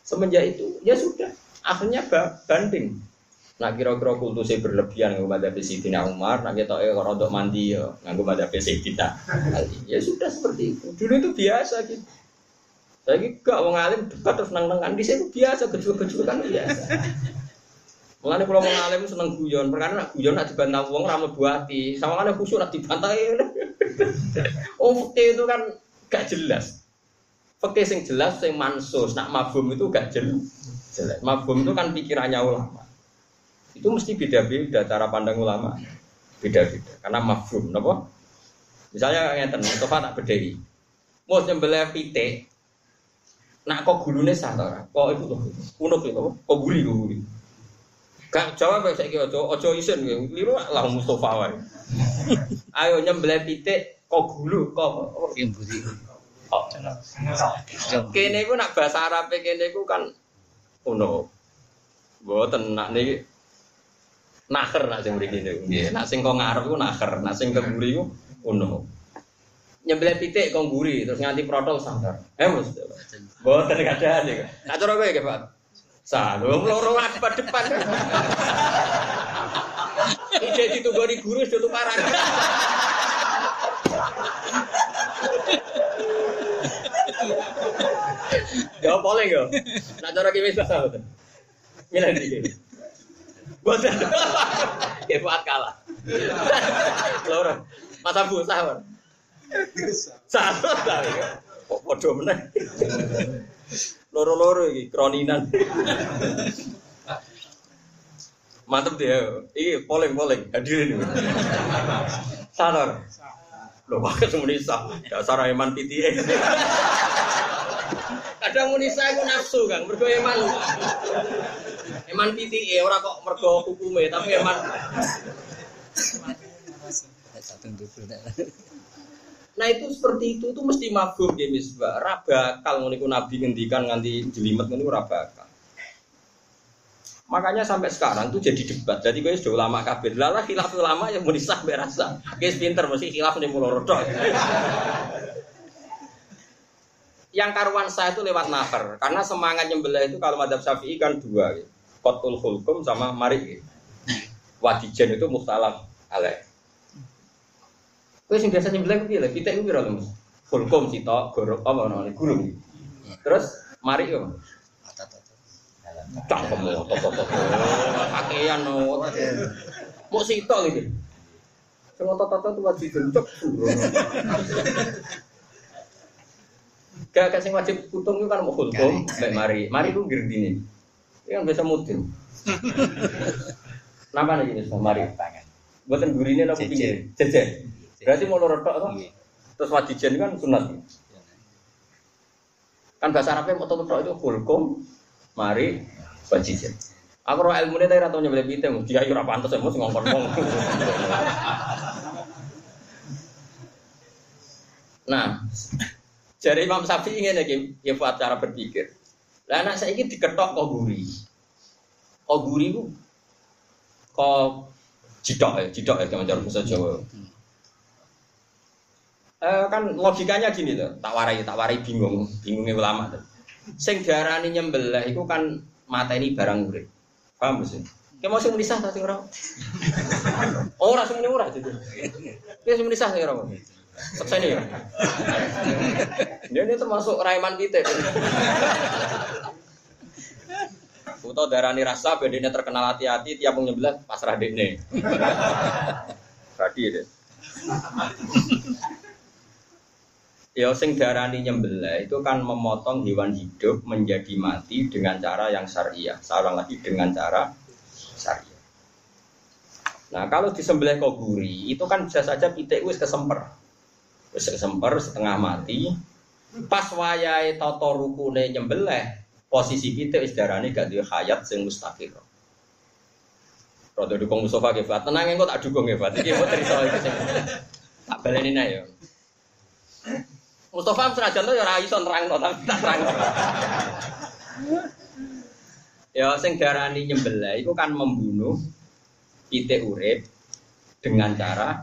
Semenjak itu ya sudah, akhirnya banding. Nah kira-kira kultusnya berlebihan nggak pada Sayyidina Umar, nah kita eh untuk mandi ya nggak Sayyidina Ali. Ya sudah seperti itu. Dulu itu biasa gitu. Saya gak mau ngalim dekat terus nang nang di itu biasa kecil-kecil kan biasa. Mengenai kalau ngalim seneng guyon, perkara nak guyon nak dibantah uang ramu buati, sama kan khusyuk nak dibantah oh fakih itu kan gak jelas. Fakih sing jelas sing mansus, nak mabum itu gak jelas. Jelas. Itu kan pikirannya ulama. Itu mesti beda-beda cara pandang ulama. Beda-beda. Karena mabum, napa? Misalnya ngeten, Mustafa tak bedhei. Mau nyembelih pitik, nak kok gulune sah ta Kok itu tuh, unut itu, kok guri kok. Gak jawab ya saiki aja aja isin kowe. Liru lah Mustofa wae. Ayo nyembelih pitik kok gulu kok. Oh. Kene iku nak bahasa Arab kene iku kan ono. Mboten nak niki naker nak sing mriki niku. Nggih, nak sing kok ngarep iku naker, nak sing keburi iku ono. Nyembelih pitik kok guri terus nganti protol sangkar. Eh Mus. Mboten kadang iki. Nak cara kowe Pak. Sah, lho loro depan depan. Ide ditugoni guru sudah tukaran. Ya boleh ya. Nak cara ki wis sah boten. Milih iki. Boten. Ya buat kalah. Loro. Mas Abu sahur. Sahur ta. Kok padha meneh. Loro-loro iki kroninan. Mantep dia. Iki polling-polling hadirin. Sadar. Lho pakai semunisa. Dasar eman PTA. Kadang munisa iku nafsu, Kang. Mergo eman. Eman PTA ora kok mergo hukume, tapi eman Satu. Nah itu seperti itu itu mesti mafhum ya misbah. Rabakal ngono iku nabi ngendikan nganti jelimet ngono iku rabakal. Makanya sampai sekarang tuh jadi debat. Jadi gue sudah ulama kabir. Lala khilaf ulama yang mau disah berasa. Guys pinter mesti khilaf nih mulo rodok. yang karuan saya itu lewat nafar. Karena semangat nyembelih itu kalau madhab syafi'i kan dua. Gitu. Kotul hulkum sama marik. Gitu. Wadijen itu muhtalaf alaih. Kowe sing biasa nyembelih ku piye? Pitik ku pira, Mas? Fulkom sitok, gorok apa namanya? Gurung. Terus mari yo. To to. Pakaian no. Mau sitok iki. Sing otot-otot tuh wajib gencok. Gak gak sing wajib kutung itu kan mau fulkom, baik mari. Mari ku girdine. Ini kan biasa mudin. Napa nih jenis mari? Buatan gurine apa pinggir? Jejen. Berarti mau lorot tok toh? Terus wadijen kan sunat. Kan bahasa Arabnya mau tok itu hulkum, mari, wadijen. Aku roh ilmu ini tapi ratau nyebelih piting, dia yura pantas ya, mesti ngongkon ngomong. Nah, jadi Imam Syafi'i ingin lagi, ya buat cara berpikir. Lah anak saya ini diketok kok guri. Kok guri itu, kok jidok ya, jidok ya, teman cara bahasa Jawa. Eh, kan logikanya gini loh, tak warai, tak warai bingung, bingungnya ulama tuh. Sing diarani nyembelih itu kan mata ini barang urip. Paham sih? Kayak mau sing menisah tak sing ora? Oh, ora sing ora jadi. Kayak sing menisah sing ora. Seksa ini ya. Dia ini termasuk raiman kita. Utau darani rasa bedanya terkenal hati-hati tiap mau nyembelih pasrah dekne. Tadi deh. Ya sing darani nyembelih itu kan memotong hewan hidup menjadi mati dengan cara yang syariah. Seorang lagi dengan cara syariah. Nah kalau disembelih koguri itu kan bisa saja pitik wis kesemper, wis kesemper setengah mati. Pas wayai toto rukune nyembelih posisi pitik wis darani gak duwe hayat sing mustaqil. Rodo dukung Mustafa ke Fat, tenang engko tak dukung ya Fat. Iki mau cerita iki tak baleni ya. Mustafa senajan tuh ya ora iso nerangno tapi tak terangno. Ya sing darani nyembelih itu kan membunuh pitik urip dengan cara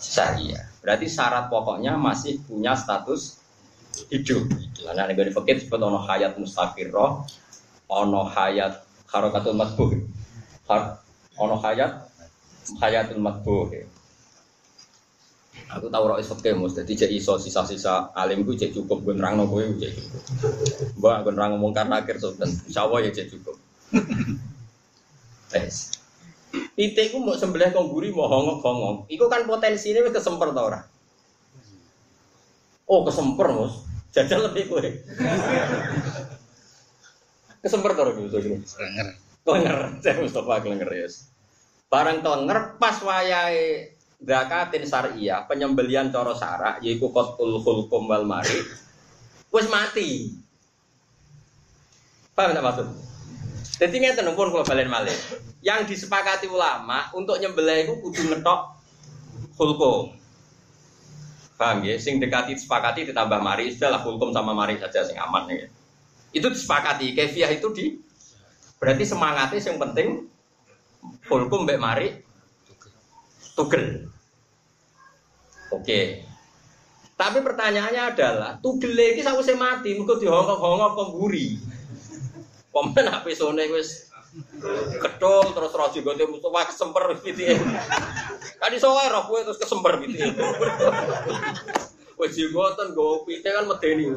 syariah. Berarti syarat pokoknya masih punya status hidup. Karena gue fakir disebut ono hayat mustaqirroh, ono hayat harokatul matbuh, ono hayat hayatul matbuh. Aku tahu roh isot kemus, jadi jadi iso sisa-sisa alim gue cek cukup gue nerang nopo gue cek cukup. Mbak gue nerang ngomong karena akhir sultan, Allah ya cek cukup. Tes. Pitik ku mau sembelih kongguri mau hongok hongok. Iku kan potensinya wis kesemper ta ora? Oh, kesemper, Mus. Jajal lebih kowe. kesemper to gitu gini. Serenger. Klenger, saya Mustafa Klenger ya. Barang tonger pas wayahe zakatin syariah, penyembelian cara syarak yaiku qatul khulqum wal mari. Wis mati. Paham tak maksud? Jadi ngeten pun kalau balen malih. Yang disepakati ulama untuk nyembelih itu kudu ngetok hulkum. Paham ya? Sing dekati disepakati ditambah mari, istilah hulkum sama mari saja sing aman ya. Itu disepakati. Kefiah itu di berarti semangatnya yang penting hulkum mbek mari tugel. Oke. Tapi pertanyaannya adalah tugel iki sawise mati mergo dihongkok-hongkok pemburi. Komen apa sone wis ketul terus roh jigote Mustafa kesemper gitu. Kan iso wae roh kowe terus kesemper gitu. Wis jigoten go pite kan medeni.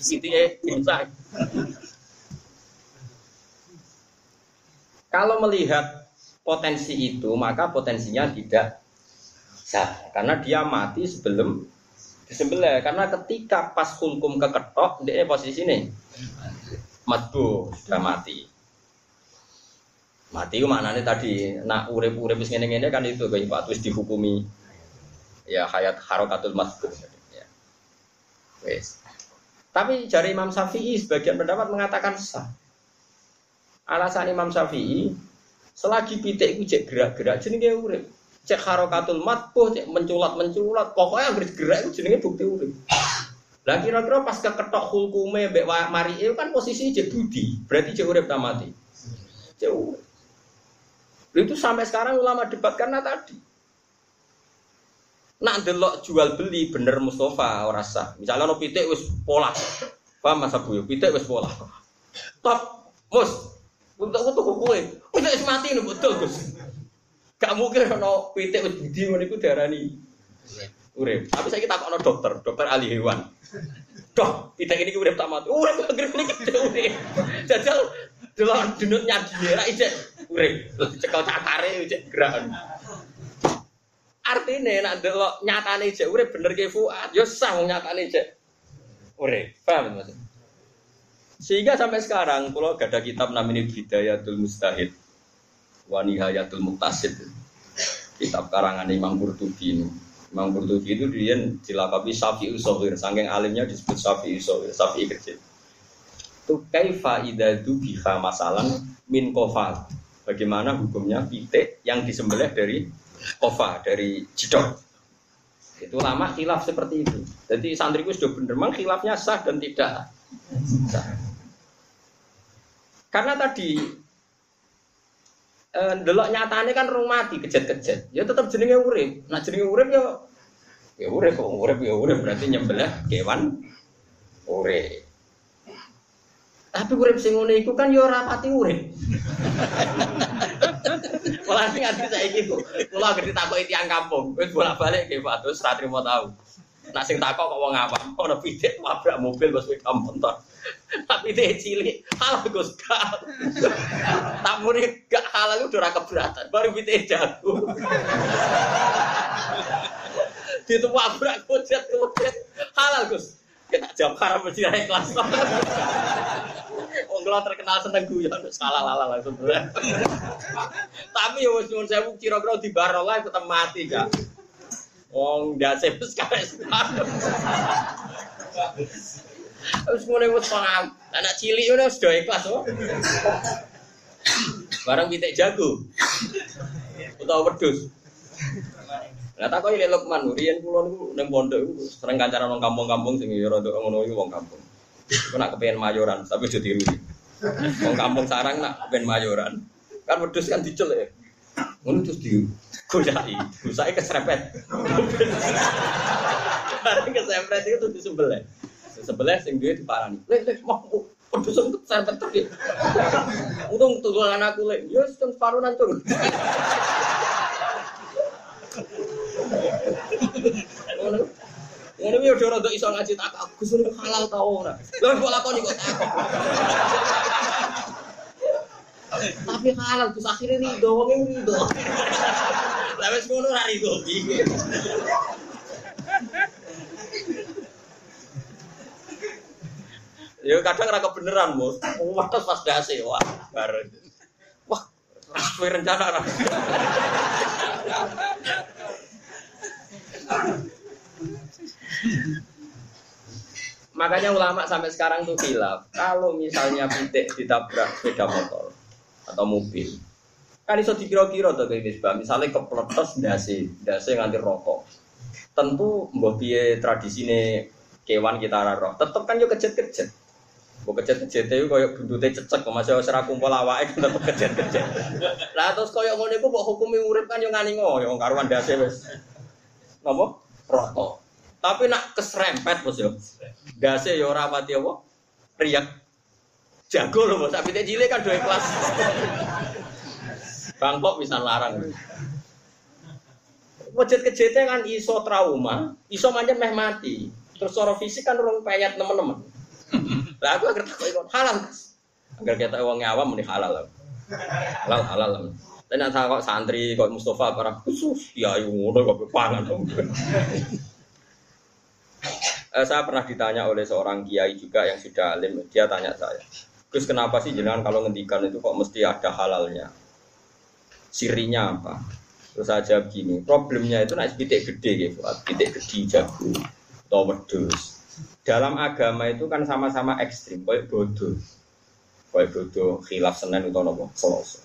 Sithike bisa. Kalau melihat potensi itu, maka potensinya tidak sah. Karena dia mati sebelum disembelih. Karena ketika pas hukum keketok dia posisi ini. Matbu sudah mati. Mati mana nih tadi nak urip urip wis ngene kan itu kayak pak terus dihukumi. Ya hayat harokatul matbu ya. wes. Tapi dari Imam Syafi'i sebagian pendapat mengatakan sah. Alasan Imam Syafi'i selagi pitik itu cek gerak-gerak jenenge urip cek harokatul matbuh, cek menculat-menculat, pokoknya harus gerak itu jenenge bukti urip. Lah kira-kira pas keketok hukume mbek mari itu kan posisi cek budi, berarti cek urip tak mati. Cek urip. Itu sampai sekarang ulama debat karena tadi. Nak delok jual beli bener Mustafa ora sah. Misalnya no pitik wis pola. Paham Mas Abu? Pitik wis pola. Top, Mus. Untuk untuk kowe. Pitik wis mati nih betul, Gus. Gak mungkin ono pitik wis budi ngono iku diarani urip. Tapi saya kita ono dokter, dokter ahli hewan. Dok, pitik ini urip tak mati. Urip anggere iki urip. Jajal delok denutnya dia ra ijek urip. Dicekel cakare ijek gerakan. Artinya nak delok nyatane ijek urip bener ke Fuad, yo sah nyatane ijek urip. Paham Mas? Sehingga sampai sekarang kalau gak ada kitab namanya Bidayatul Mustahid wa nihayatul muktasid kitab karangan Imam Qurtubi ini. Imam Qurtubi itu dia dilakabi Syafi'i Sohir saking alimnya disebut Syafi'i Sohir Syafi'i kecil. Itu kaifa idadu biha masalan min kofa. Bagaimana hukumnya pitik yang disembelih dari kofa dari jidok itu lama khilaf seperti itu. Jadi santriku sudah bener memang khilafnya sah dan tidak karena tadi eh, delok nyatane kan rung mati kejet-kejet. Ya tetap jenenge urip. Nah jenenge urip ya ya urip kok urip ya urip berarti nyembelih kewan urip. Tapi urip sing ngene iku kan ya ora pati urip. Malah sing ati saiki ku, kula anggere ditakoki tiyang kampung, wis bolak-balik Pak, terus ra trimo tau. Nak sing takok kok wong awam, ana pitik wabrak mobil bos wis kampung Tapi dia cilik, halal Gus gak. Tak muni gak halal udah ora keberatan, baru pitik jago. Itu wabrak kucet kucet halal Gus. Kita jam haram mesti naik kelas. Wong kula terkenal seneng guyon salah lala langsung. Tapi ya wis nyuwun sewu kira-kira di barolah tetep mati gak. Wong ndase wis kare Wis mulai wis paham. Anak cilik udah sudah ikhlas oh. Barang pitik jago. Utawa wedhus. Lah tak koyo Lukman, riyen kula niku ning pondok iku sering kancaran wong kampung-kampung sing ya rada ngono iku wong kampung. Iku nak kepengen mayoran, tapi aja tiru. Wong kampung sarang nak kepengen mayoran. Kan wedhus kan dicel ya. Ngono terus di goyai. Gusake keserempet. Bareng keserempet itu tuh disembelih. Sebelah sing duwe diparani. Lek lek mau wedhus untuk serempet terus. Untung tulungan aku lek. Ya wis separuh nang tur. Ngono. Ngono yo ora rada iso ngaji tak Gus niku halal ta ora. Lha kok lakoni kok takok. Tapi halal terus akhirnya nih doang ini doang. tapi wis ngono ra rido. Ya kadang raka kebeneran, Bos. Wates pas dase wah bareng. Wah, sesuai rencana lah Makanya ulama sampai sekarang tuh bilang Kalau misalnya pitik ditabrak sepeda motor, atau mobil, kan iso dikira-kira tuh kayak misbah. Misalnya kepletos dasi, dasi nganti rokok. Tentu mbah piye tradisine kewan kita roh. Tetep kan yo kejet-kejet. Mbok kejet-kejet itu koyo buntute cecek kok masih ora kumpul awake tetep kejet-kejet. Lah terus koyo ngono iku kok hukumi urip kan yo ngani ngoyo karuan dasi wis. Napa? Rokok. Tapi nak keserempet bos yo. Dase yo ora pati apa? Riak. Jago loh bos, tapi cilik kan dua kelas. Bangkok bisa larang. Wajet kejete kan iso trauma, iso manjen meh mati. Terus secara fisik kan orang payat teman-teman. Lah aku agar takut ikut halal. Agar kita uang awam mending halal. Halal halal. Dan nanti kok santri kok Mustafa para khusus ya ayo ngono kok pangan. Eh, saya pernah ditanya oleh seorang kiai juga yang sudah alim, dia tanya saya, Gus kenapa sih jenengan kalau ngendikan itu kok mesti ada halalnya? Sirinya apa? Terus saya jawab gini, problemnya itu naik pitik gede gitu, pitik gede jago, atau. Dalam agama itu kan sama-sama ekstrim, kayak bodoh. Kayak bodoh, khilaf senen itu nopo, selesai.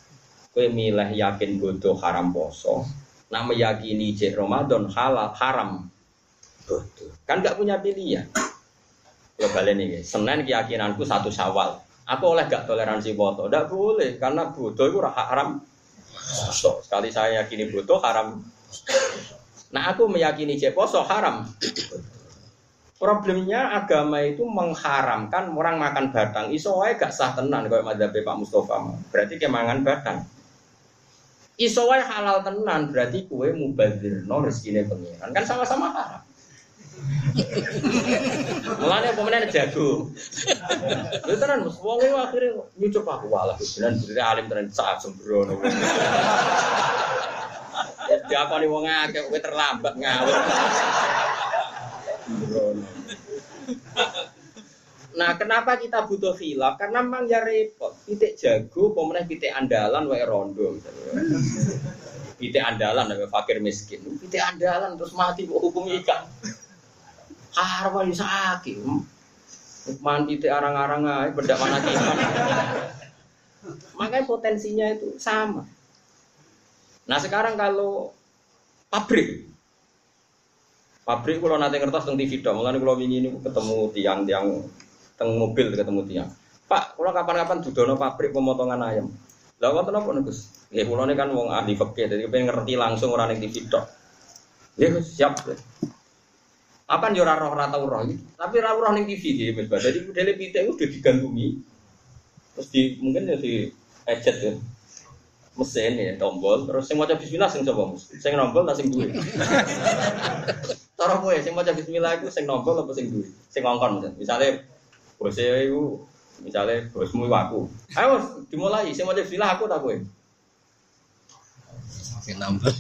Kue milih yakin bodoh haram poso, nak meyakini cek Ramadan halal haram bodoh. Kan nggak punya pilihan. Ya balik nih, Senin keyakinanku satu Syawal. Aku oleh gak toleransi foto? Tidak boleh, karena bodoh itu haram. Poso. Sekali saya yakini bodoh haram. Nah aku meyakini cek poso haram. Problemnya agama itu mengharamkan orang makan batang. Iso wae gak sah tenan kayak madzhab Pak Mustafa. Berarti kemangan batang. Iso wae halal tenan berarti kue mubazir no rezekine pengiran. Kan sama-sama haram. Mulane pemenang jago. Lha tenan Mas wong iki akhire nyucup aku walah beneran bener alim tenan saat sembrono. Diakoni wong akeh kowe terlambat ngawur. Nah, kenapa kita butuh khilaf? Karena memang ya repot. Pitik jago, pemenang pitik andalan, wae rondo. Misalnya. Pitik andalan, wae fakir miskin. Pitik andalan terus mati, hukum ikan. Harwa bisa sakit. Hukman pitik arang-arang aja, bedak mana kita. Makanya potensinya itu sama. Nah sekarang kalau pabrik, pabrik kalau nanti ngertos tentang TV dong, mulai kalau ini ketemu tiang-tiang teng mobil ketemu tiang. Pak, kalau kapan-kapan dudono pabrik pemotongan ayam. Lah wonten apa Gus? Nggih kula kan wong ahli fikih, jadi pengen ngerti langsung orang yang TV dok. Nggih siap. Apa yo ora roh ora tau roh, tapi ora roh ning TV iki Mas. Jadi modele pitik udah digantumi. Terus di mungkin ya di ejet ya. Mesin ya tombol, terus sing maca bismillah sing sapa Mas? Sing nombol ta sing duwe? Cara kowe sing maca bismillah iku sing nombol apa sing duwe? Sing ngongkon misalnya bose iku misalnya bosmu aku. Ayo dimulai sing maca bismillah aku ta kowe? Sing nambah.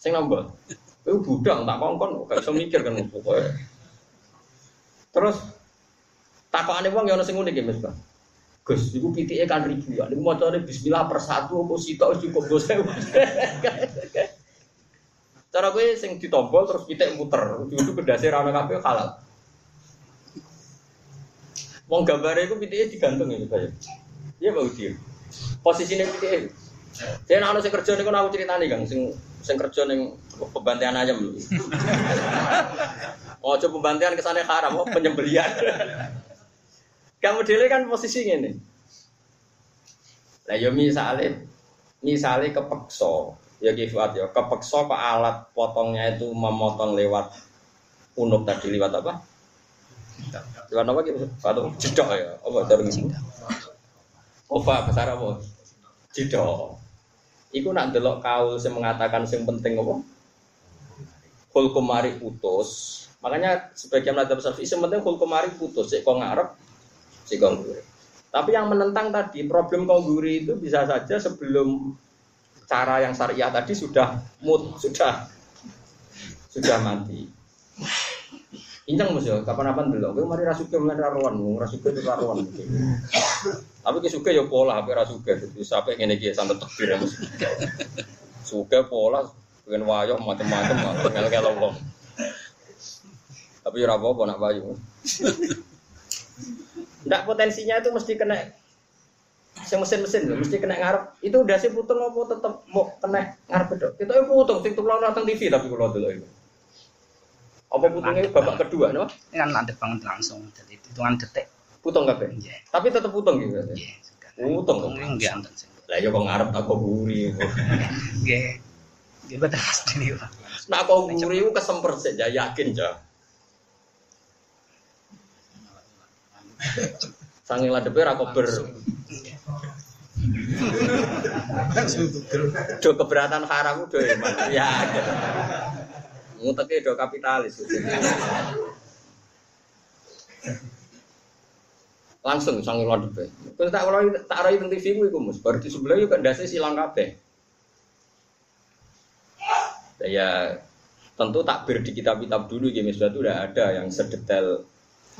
Sing nombol. Kowe budang tak kongkon gak iso mikir kan. Terus takokane wong ya ono sing ya Mas, Bang. Gus, iku kan ribuan. Niku macane bismillah per satu apa sitok cukup bos. Cara kowe sing ditombol terus pitik muter, ujug kedase ra ono halal. Wong iku pitike digantung ya, Pak. Iya, Pak Udi. Posisine pitike. Saya ono sing kerja niku aku critani, Kang, sing sing kerja ning pembantian ayam. Oh, coba pembantian ke sana haram, oh, penyembelian. Kamu dele kan posisi ini. Lah yo misale misale kepeksa, ya kifat ya, kepeksa ke alat potongnya itu memotong lewat unuk tadi lewat apa? Lewat apa gitu? Atau jedok ya? Apa dari gitu? Apa besar apa? Jedok. Iku nak delok kaul sing mengatakan sing penting apa? Hukum mari putus. Makanya sebagian madzhab Syafi'i sing penting hukum mari putus, sik kok ngarep, sik kok ngguri. Tapi yang menentang tadi problem kongguri itu bisa saja sebelum cara yang syariah tadi sudah mut, sudah sudah mati. Incang Mas ya, kapan-kapan delok. Kowe mari rasuke mulai raruan, rasuke itu raruan. Tapi ki suge ya pola, tapi rasuke. Jadi sampai ngene iki sampe tekbir Mas. Suge pola, pengen wayo macam-macam, ngel-ngel wong. Tapi ora apa-apa nak wayo. Ndak potensinya itu mesti kena sing mesin-mesin lho, mesti kena ngarep. Itu udah sih putung apa tetep mau kena ngarep itu. Kita itu putung, sing nonton TV tapi kalau dulu itu. Apa putungnya babak kedua, no? Ini kan landep banget langsung. Jadi hitungan detik. Putung kabeh. Iya. Tapi tetep putung gitu. Iya. Putung. Untung enggak anten sing. Lah yo kok ngarep tak kok buri. Nggih. Pasti nih, Pak. Nak kok buri ku kesemper sik ya yakin ja. Saking ladepe ra kober. Do keberatan haram udah ya. Nguteke do kapitalis. Langsung sange ladepe. Terus tak kalau tak rai teng TV ku iku Mus, bar di sebelah yo kan ndase silang kabeh. Ya tentu takbir di kitab-kitab dulu ya sudah itu udah ada yang sedetail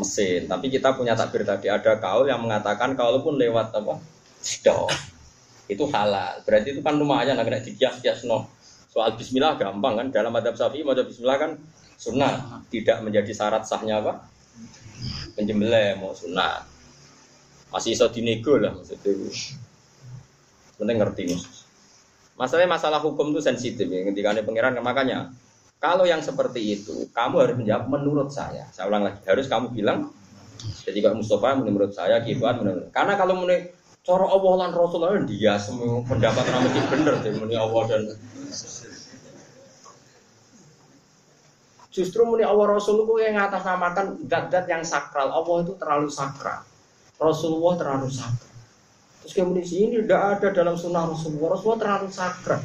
mesin. Tapi kita punya takbir tadi. Ada kaul yang mengatakan kalaupun lewat apa? Stop itu halal. Berarti itu kan lumayan agak dikias-kias no. Soal Bismillah gampang kan? Dalam adab Syafi'i mau Bismillah kan sunnah. Tidak menjadi syarat sahnya apa? Penyembelih mau sunnah. Masih iso dinego lah maksudnya. Penting ngerti nih masalahnya masalah hukum itu sensitif ya ketika ada pengiran makanya kalau yang seperti itu kamu harus menjawab menurut saya saya ulang lagi harus kamu bilang jadi kalau Mustafa menurut saya kibat menurut karena kalau menurut cara Allah dan Rasul dia semua pendapat mesti bener jadi muni Allah dan Justru muni Allah Rasul itu yang ngatasnamakan zat-zat yang sakral. Allah itu terlalu sakral. Rasulullah terlalu sakral. Kemudian sini tidak ada dalam sunnah Rasulullah. Rasulullah terlalu sakral.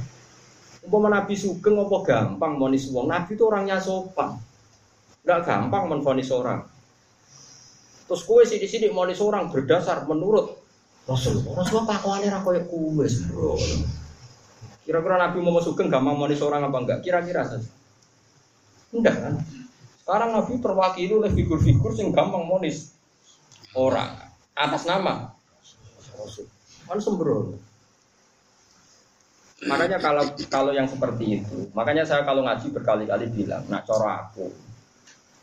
Umpama Nabi Sugeng apa gampang monis wong. Nabi itu orangnya sopan. Tidak gampang menfonis orang. Terus kue sih di sini monis orang berdasar menurut Rasulullah. Rasulullah kelakuannya ra koyo kue bro. Kira-kira Nabi Muhammad Sugeng gampang monis orang apa enggak? Kira-kira saja. Enggak kan? Sekarang Nabi terwakili oleh figur-figur yang gampang monis orang atas nama Rasul. Kan sembrono. Makanya kalau kalau yang seperti itu, makanya saya kalau ngaji berkali-kali bilang, nak cara aku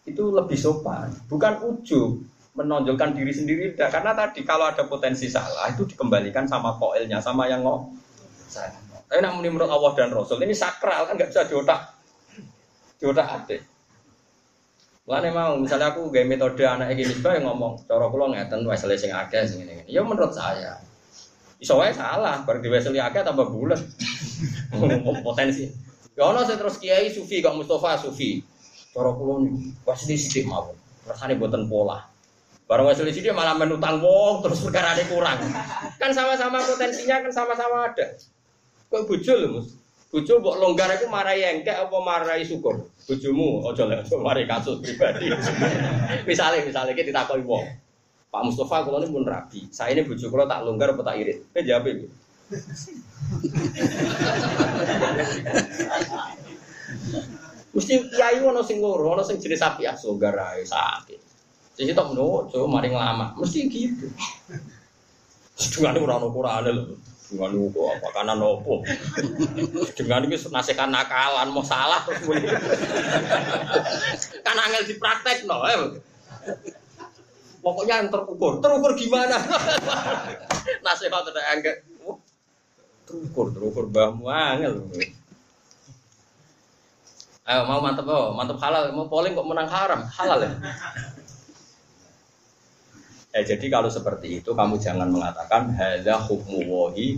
itu lebih sopan, bukan ujub menonjolkan diri sendiri tidak karena tadi kalau ada potensi salah itu dikembalikan sama koilnya sama yang ngomong. Tapi nak menurut Allah dan Rasul ini sakral kan nggak bisa diotak diotak adik. Mulane mau misalnya aku gaya metode anak misbah yang ngomong cara kula ngeten wis sing akeh sing ngene Ya menurut saya. Iso wae salah, bar diweseli akeh tambah bulat. Potensi. Ya ono sing terus kiai sufi kok Mustafa sufi. Cara kula niku wis sithik mawon. Rasane boten pola. Barang wis sithik malah menutang wong terus perkara kurang. Kan sama-sama potensinya kan sama-sama ada. Kok bojo lho, Mus? Bojo mbok longgar iku marai engkek apa marai syukur? Bojomu aja lek mari kasus pribadi. misalnya misalnya kita ditakoki wong. Pak Mustafa kalau ini pun rabi. Saya ini bojo kalau tak longgar apa tak irit? Eh jawab iki. Mesti kiai ono sing loro, ono sing jenis sapi ah longgar ae sakit. Sing tok menawa coba mari ngelama. Mesti gitu. Dengan ora ono Qur'ane lho. Dengan itu apa? Karena nopo. Dengan itu nasikan nakalan mau salah kan angel dipraktek no. Eh. Pokoknya yang terukur. Terukur gimana? Nasihat tidak enggak. Terukur, terukur bamu angel. Ayo mau mantep oh, mantep halal, mau polling kok menang haram, halal ya. Eh, jadi kalau seperti itu kamu jangan mengatakan hadza hukmu wahi.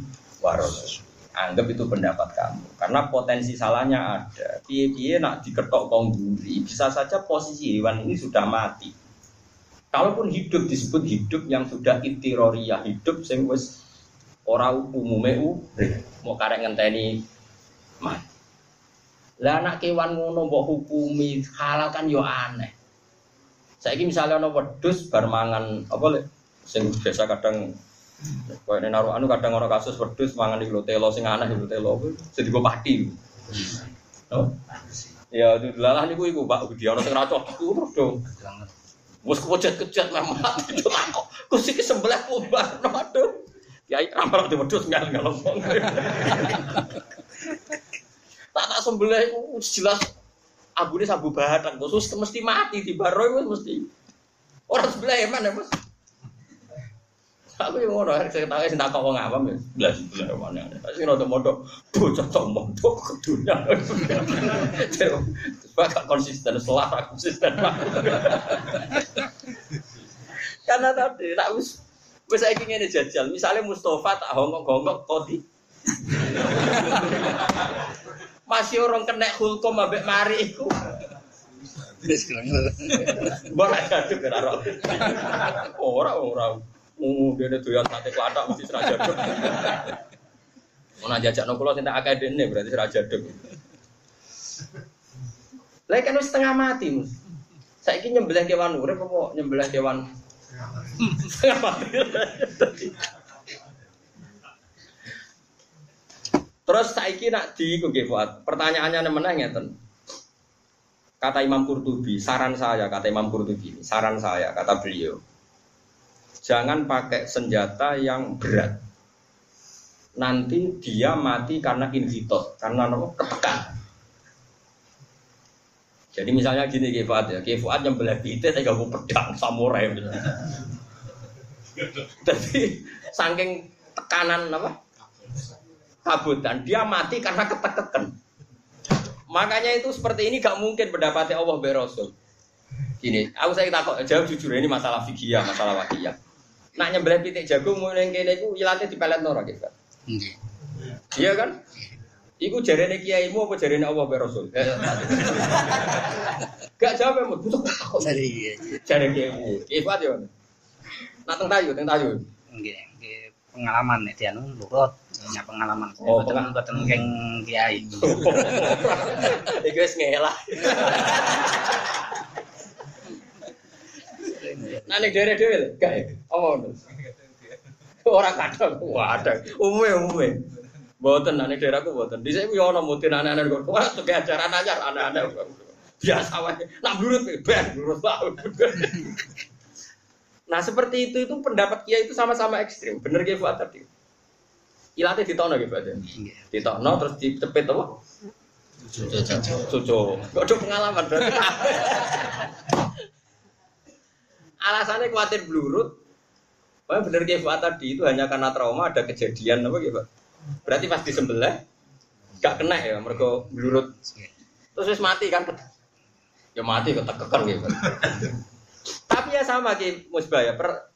Anggap itu pendapat kamu. Karena potensi salahnya ada. Piye-piye nak diketok kongguri, bisa saja posisi hewan ini sudah mati. Kalaupun hidup disebut hidup yang sudah itiroriyah, hidup sing wis ora umume urip. Mau karek ngenteni mati. Lah anak kewan ngono mbok hukumi halal kan yo aneh. Saiki misalnya ono wedhus bar mangan apa lek sing biasa kadang koyo nek naruh anu kadang ono kasus wedhus mangan di telo sing aneh di telo jadi go pati. Oh. Ya dilalah niku iku Pak Budi ana sing ra cocok iku terus dong. Wes kecet-kecet lah mati itu kok. Kus iki sembelih kumbar aduh. Kiai ramal di wedhus ngal ngalong. Tak tak sembelih jelas abune sabu bahan khusus mesti mati di baro iku mesti. Orang sebelah eman ya, Mas. Aku yang ngono, saya tahu sing takok wong awam ya. Sebelah sebelah mana. Sing rada modho bocah tok mondok ke dunia. Sebab gak konsisten, selah gak konsisten. Karena tadi tak wis wis saiki ngene jajal. Misalnya Mustafa tak hongkok-hongkok kodi. Masih orang kena hulkom ambek mari iku. Wis kurang. Mbok lek jaduk ora ora. Ora ora. Uh, dene doyan sate klathak mesti serak jaduk. Mun jajakno kula sing akeh dene berarti serak jaduk. Lah kan setengah mati, Mus. Saiki nyembelih kewan urip apa nyembelih kewan setengah mati. Terus saiki nak di iku nggih Fuad. Pertanyaannya meneh ngeten. Kata Imam Qurtubi, saran saya, kata Imam Qurtubi, saran saya, kata beliau, jangan pakai senjata yang berat. Nanti dia mati karena inhitot, karena apa? ketekan. Jadi misalnya gini Ki Fuad ya, Ki Fuad yang belah pite saya gak pedang samurai. Jadi saking tekanan apa? Kabutan, dia mati karena ketekan. Makanya itu seperti ini gak mungkin pendapatnya Allah be Rasul. Gini, aku saya takut jawab jujur ini masalah fikih, masalah wakiyah. Nak nyembelih pitik jagung mulai yang kene iku ilate dipelet nora gitu. Nggih. Iya kan? Iku jarene kiaimu apa jarene Allah be Rasul? Eh, Gak jawab ya, butuh takut. Dari iya. Jare kiaimu. Ifat ya. Nak teng tayu, teng tayu. Nggih, pengalaman nek dianu lurut punya pengalaman. Oh, Boten boten keng kiai. Iku wis ngelak. Nah ning dere dhewe lho, gak ya? Apa ngono? Ora kadang, wadah. Umume umume. Mboten nek daerah aku mboten. Dhisik yo ana mutin anak-anak kok. Ora tuh ajaran anyar anak-anak. Biasa wae. Nak blurut ben blurut wae. Nah seperti itu itu pendapat Kiai itu sama-sama ekstrim. Bener Kiai Fuad tadi. Ilate ditokno Kiai Fuad. Nggih. Ditokno terus dicepit apa? Cucu. Kok ada pengalaman berarti. Alasannya khawatir blurut. Wah bener kayak Fuad tadi itu hanya karena trauma ada kejadian apa gitu. Berarti pas disembelih gak kena ya mereka blurut. Terus wis mati kan. Ya mati ketekekan gitu. Tapi ya sama ki Musbah ya. Per,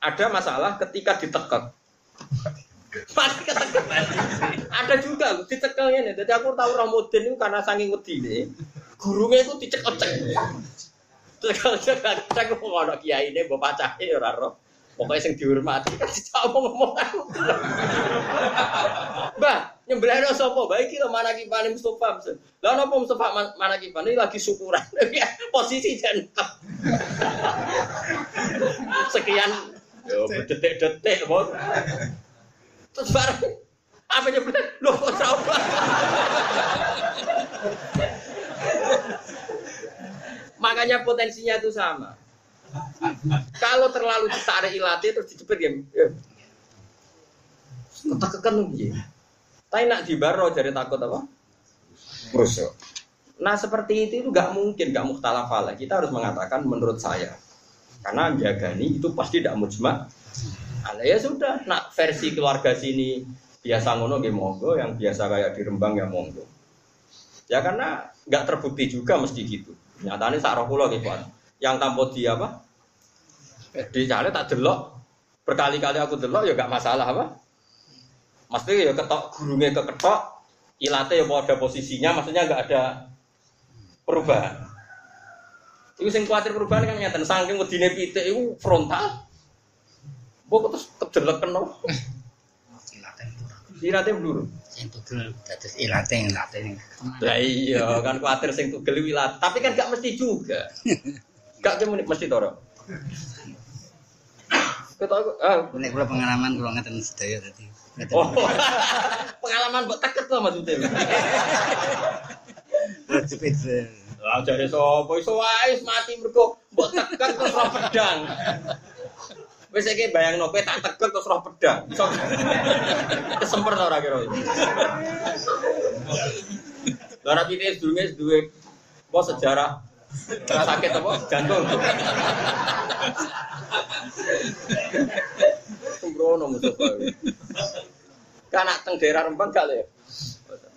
ada masalah ketika ditekek. Mati ketekekan. ada juga loh dicekelnya nih. Jadi aku tahu Ramudin itu karena saking wedi nih. Gurunya itu dicekel-cekel. Cekel-cekel. Aku mau ada kiai ini bapak cahaya ora roh. Pokoknya yang dihormati kan mau ngomong aku. Mbak, nyembelih no sopo baik kita mana kipan Mustafa. Lah nopo Mustafa man- mana kipan ini lagi syukuran. Posisi jentep. Sekian detik-detik bos. Terus bareng apa nyembelih? Loh kok sama? Makanya potensinya itu sama. Kalau terlalu ditarik ilate terus dicepet ya. ya. Ketekekan piye? Tapi nak di baro jadi takut apa? Rusuk. Nah seperti itu itu nggak mungkin, nggak muhtalafala. Kita harus mengatakan menurut saya. Karena jagani itu pasti tidak mujma. Nah, ya sudah, nak versi keluarga sini biasa ngono nggih monggo, yang biasa kayak di Rembang ya monggo. Ya karena nggak terbukti juga mesti gitu. Nyatanya sak roh kula nggih, Pak. Yang tanpa di apa? Di cale tak delok. Berkali-kali aku delok ya gak masalah apa? Mesti ya ketok gurunge keketok, ilate ya mau ada posisinya, maksudnya nggak ada perubahan. Itu sing kuatir perubahan kan nyata, saking wedine pitik itu frontal. Mbok terus kedelok kena, Ilaten turun. ilate blur. Sing tugel dados ilaten ilaten. Lah iya, kan kuatir sing tugel wilat, tapi kan gak mesti juga. Gak cuma mesti toro. Ketok aku, ah, Nek kula pengalaman kula ngeten sedaya dadi Oh, pengalaman buat teket lah maksudnya. Sepeda. Lah jare sapa iso wae mati mergo mbok teket terus pedang. Wis iki bayangno kowe tak teket terus roh pedang. Kesemper ta ora kira. Lah ora pite sedurunge duwe apa sejarah ora sakit apa jantung. Sembrono Mustafa. Kan nak teng daerah Rembang gak le.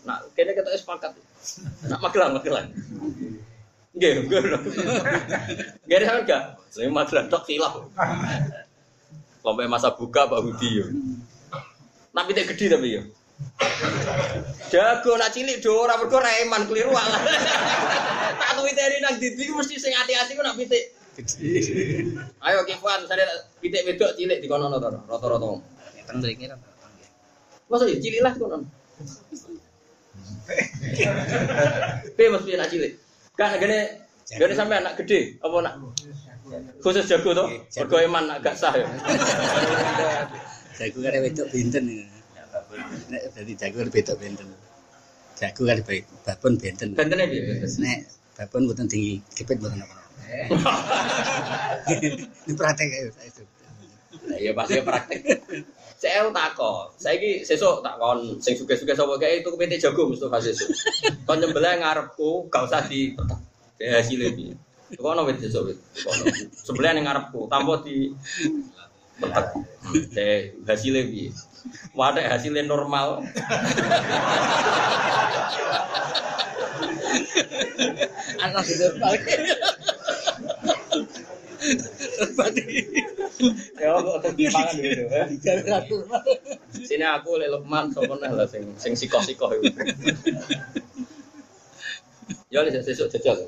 Nak kene kita sepakat. Nak Magelang Magelang. Nggih, nggih. Nggih enggak? Saya Magelang tok silap. Sampai masa buka Pak Budi yo. Nak pitik gede tapi yo. Jago nak cilik do ora mergo reman keliru ala. Tak tuwiteri nang didi mesti sing ati-ati ku nak pitik. Ayo Kifan, saya pitik wedok cilik di kono to rata-rata. Teng mriki ra. Masa ya cilik lah kono. Mas piye nak cilik? Kan gene gene sampe anak gede apa nak khusus jago to? Mergo eman nak gak sah ya. Jago kan wedok benten. Nek dadi jago kan wedok benten. Jago kan baik babon benten. Bentene piye? Nek babon mboten tinggi, kepit mboten apa. Ini praktek itu. Iya pasti praktek. Saya takon, saiki sesuk tak kon sing suge-suge sapa kae itu PT jago Mustofa sesuk. Kon nyembelah ngarepku gak usah di ya hasilnya piye. Kono wit sesuk wit. Sebelah ning ngarepku tanpa di petek. Saya hasilnya piye. Wadah hasilnya normal. Anak itu pakai. Ya kok gitu. Sini aku lek Lukman lah sing sing sikoh-sikoh iku. Ya sesuk jajal.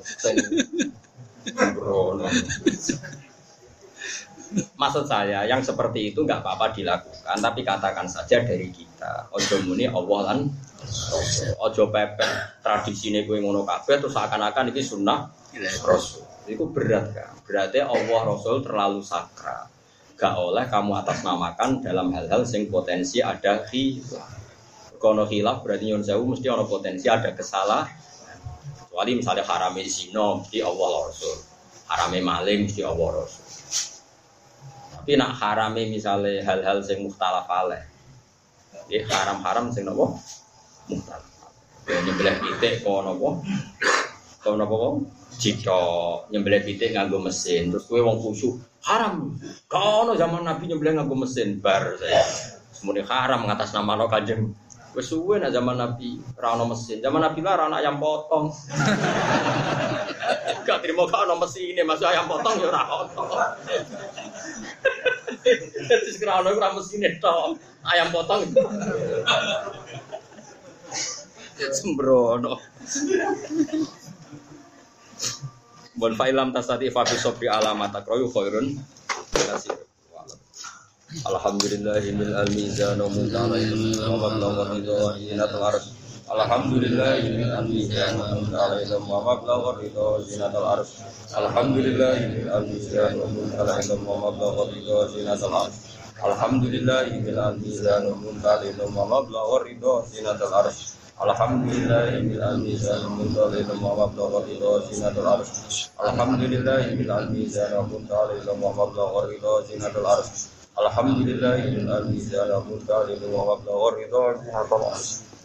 Maksud saya yang seperti itu nggak apa-apa dilakukan, tapi katakan saja dari kita. Ojo muni Allah lan Rasul. Ojo pepet tradisi ini gue ngono kabeh terus seakan-akan ini sunnah Rasul. Itu berat kan. Berarti Allah Rasul terlalu sakral. Gak oleh kamu atasnamakan dalam hal-hal sing potensi ada khilaf. Kono khilaf berarti sewu mesti ada potensi ada kesalahan. Kecuali misalnya harame zina mesti Allah Rasul. Harame maling mesti Allah Rasul. Tapi nak harame misalnya hal-hal sing mukhtalaf alaih. Ya haram-haram sing nopo? Mukhtalaf. Ya nyembelih pitik kok nopo? Kok nopo kok? Jika nyembelih pitik nganggo mesin, terus kowe wong khusyuk, haram. Kono zaman Nabi nyembelih nganggo mesin bar saya. Semuanya haram ngatas nama no kanjeng. Wes suwe zaman Nabi ra ono mesin. Zaman Nabi lah ra ayam potong. Gak terima gak ono mesin masuk ayam potong ya ora ono. Terus kira ono ora mesin tok. Ayam potong. Sembrono. Bon fa'ilam tasati fa fi sobri alamat akroyu khairun kasih. Alhamdulillahil almizan wa muntala ilmu wa mablagha ridha wa zinatul arsh. Alhamdulillahil almizan wa muntala ilmu wa mablagha ridha wa zinatul arsh. Alhamdulillahil almizan wa muntala ilmu wa mablagha ridha wa zinatul arsh. Alhamdulillahil almizan wa muntala ilmu wa mablagha ridha wa zinatul arsh. Alhamdulillahil almizan wa muntala ilmu wa mablagha ridha wa zinatul arsh. Alhamdulillahil almizan wa muntala ilmu wa ridha wa almizan wa muntala ilmu zinatul arsh.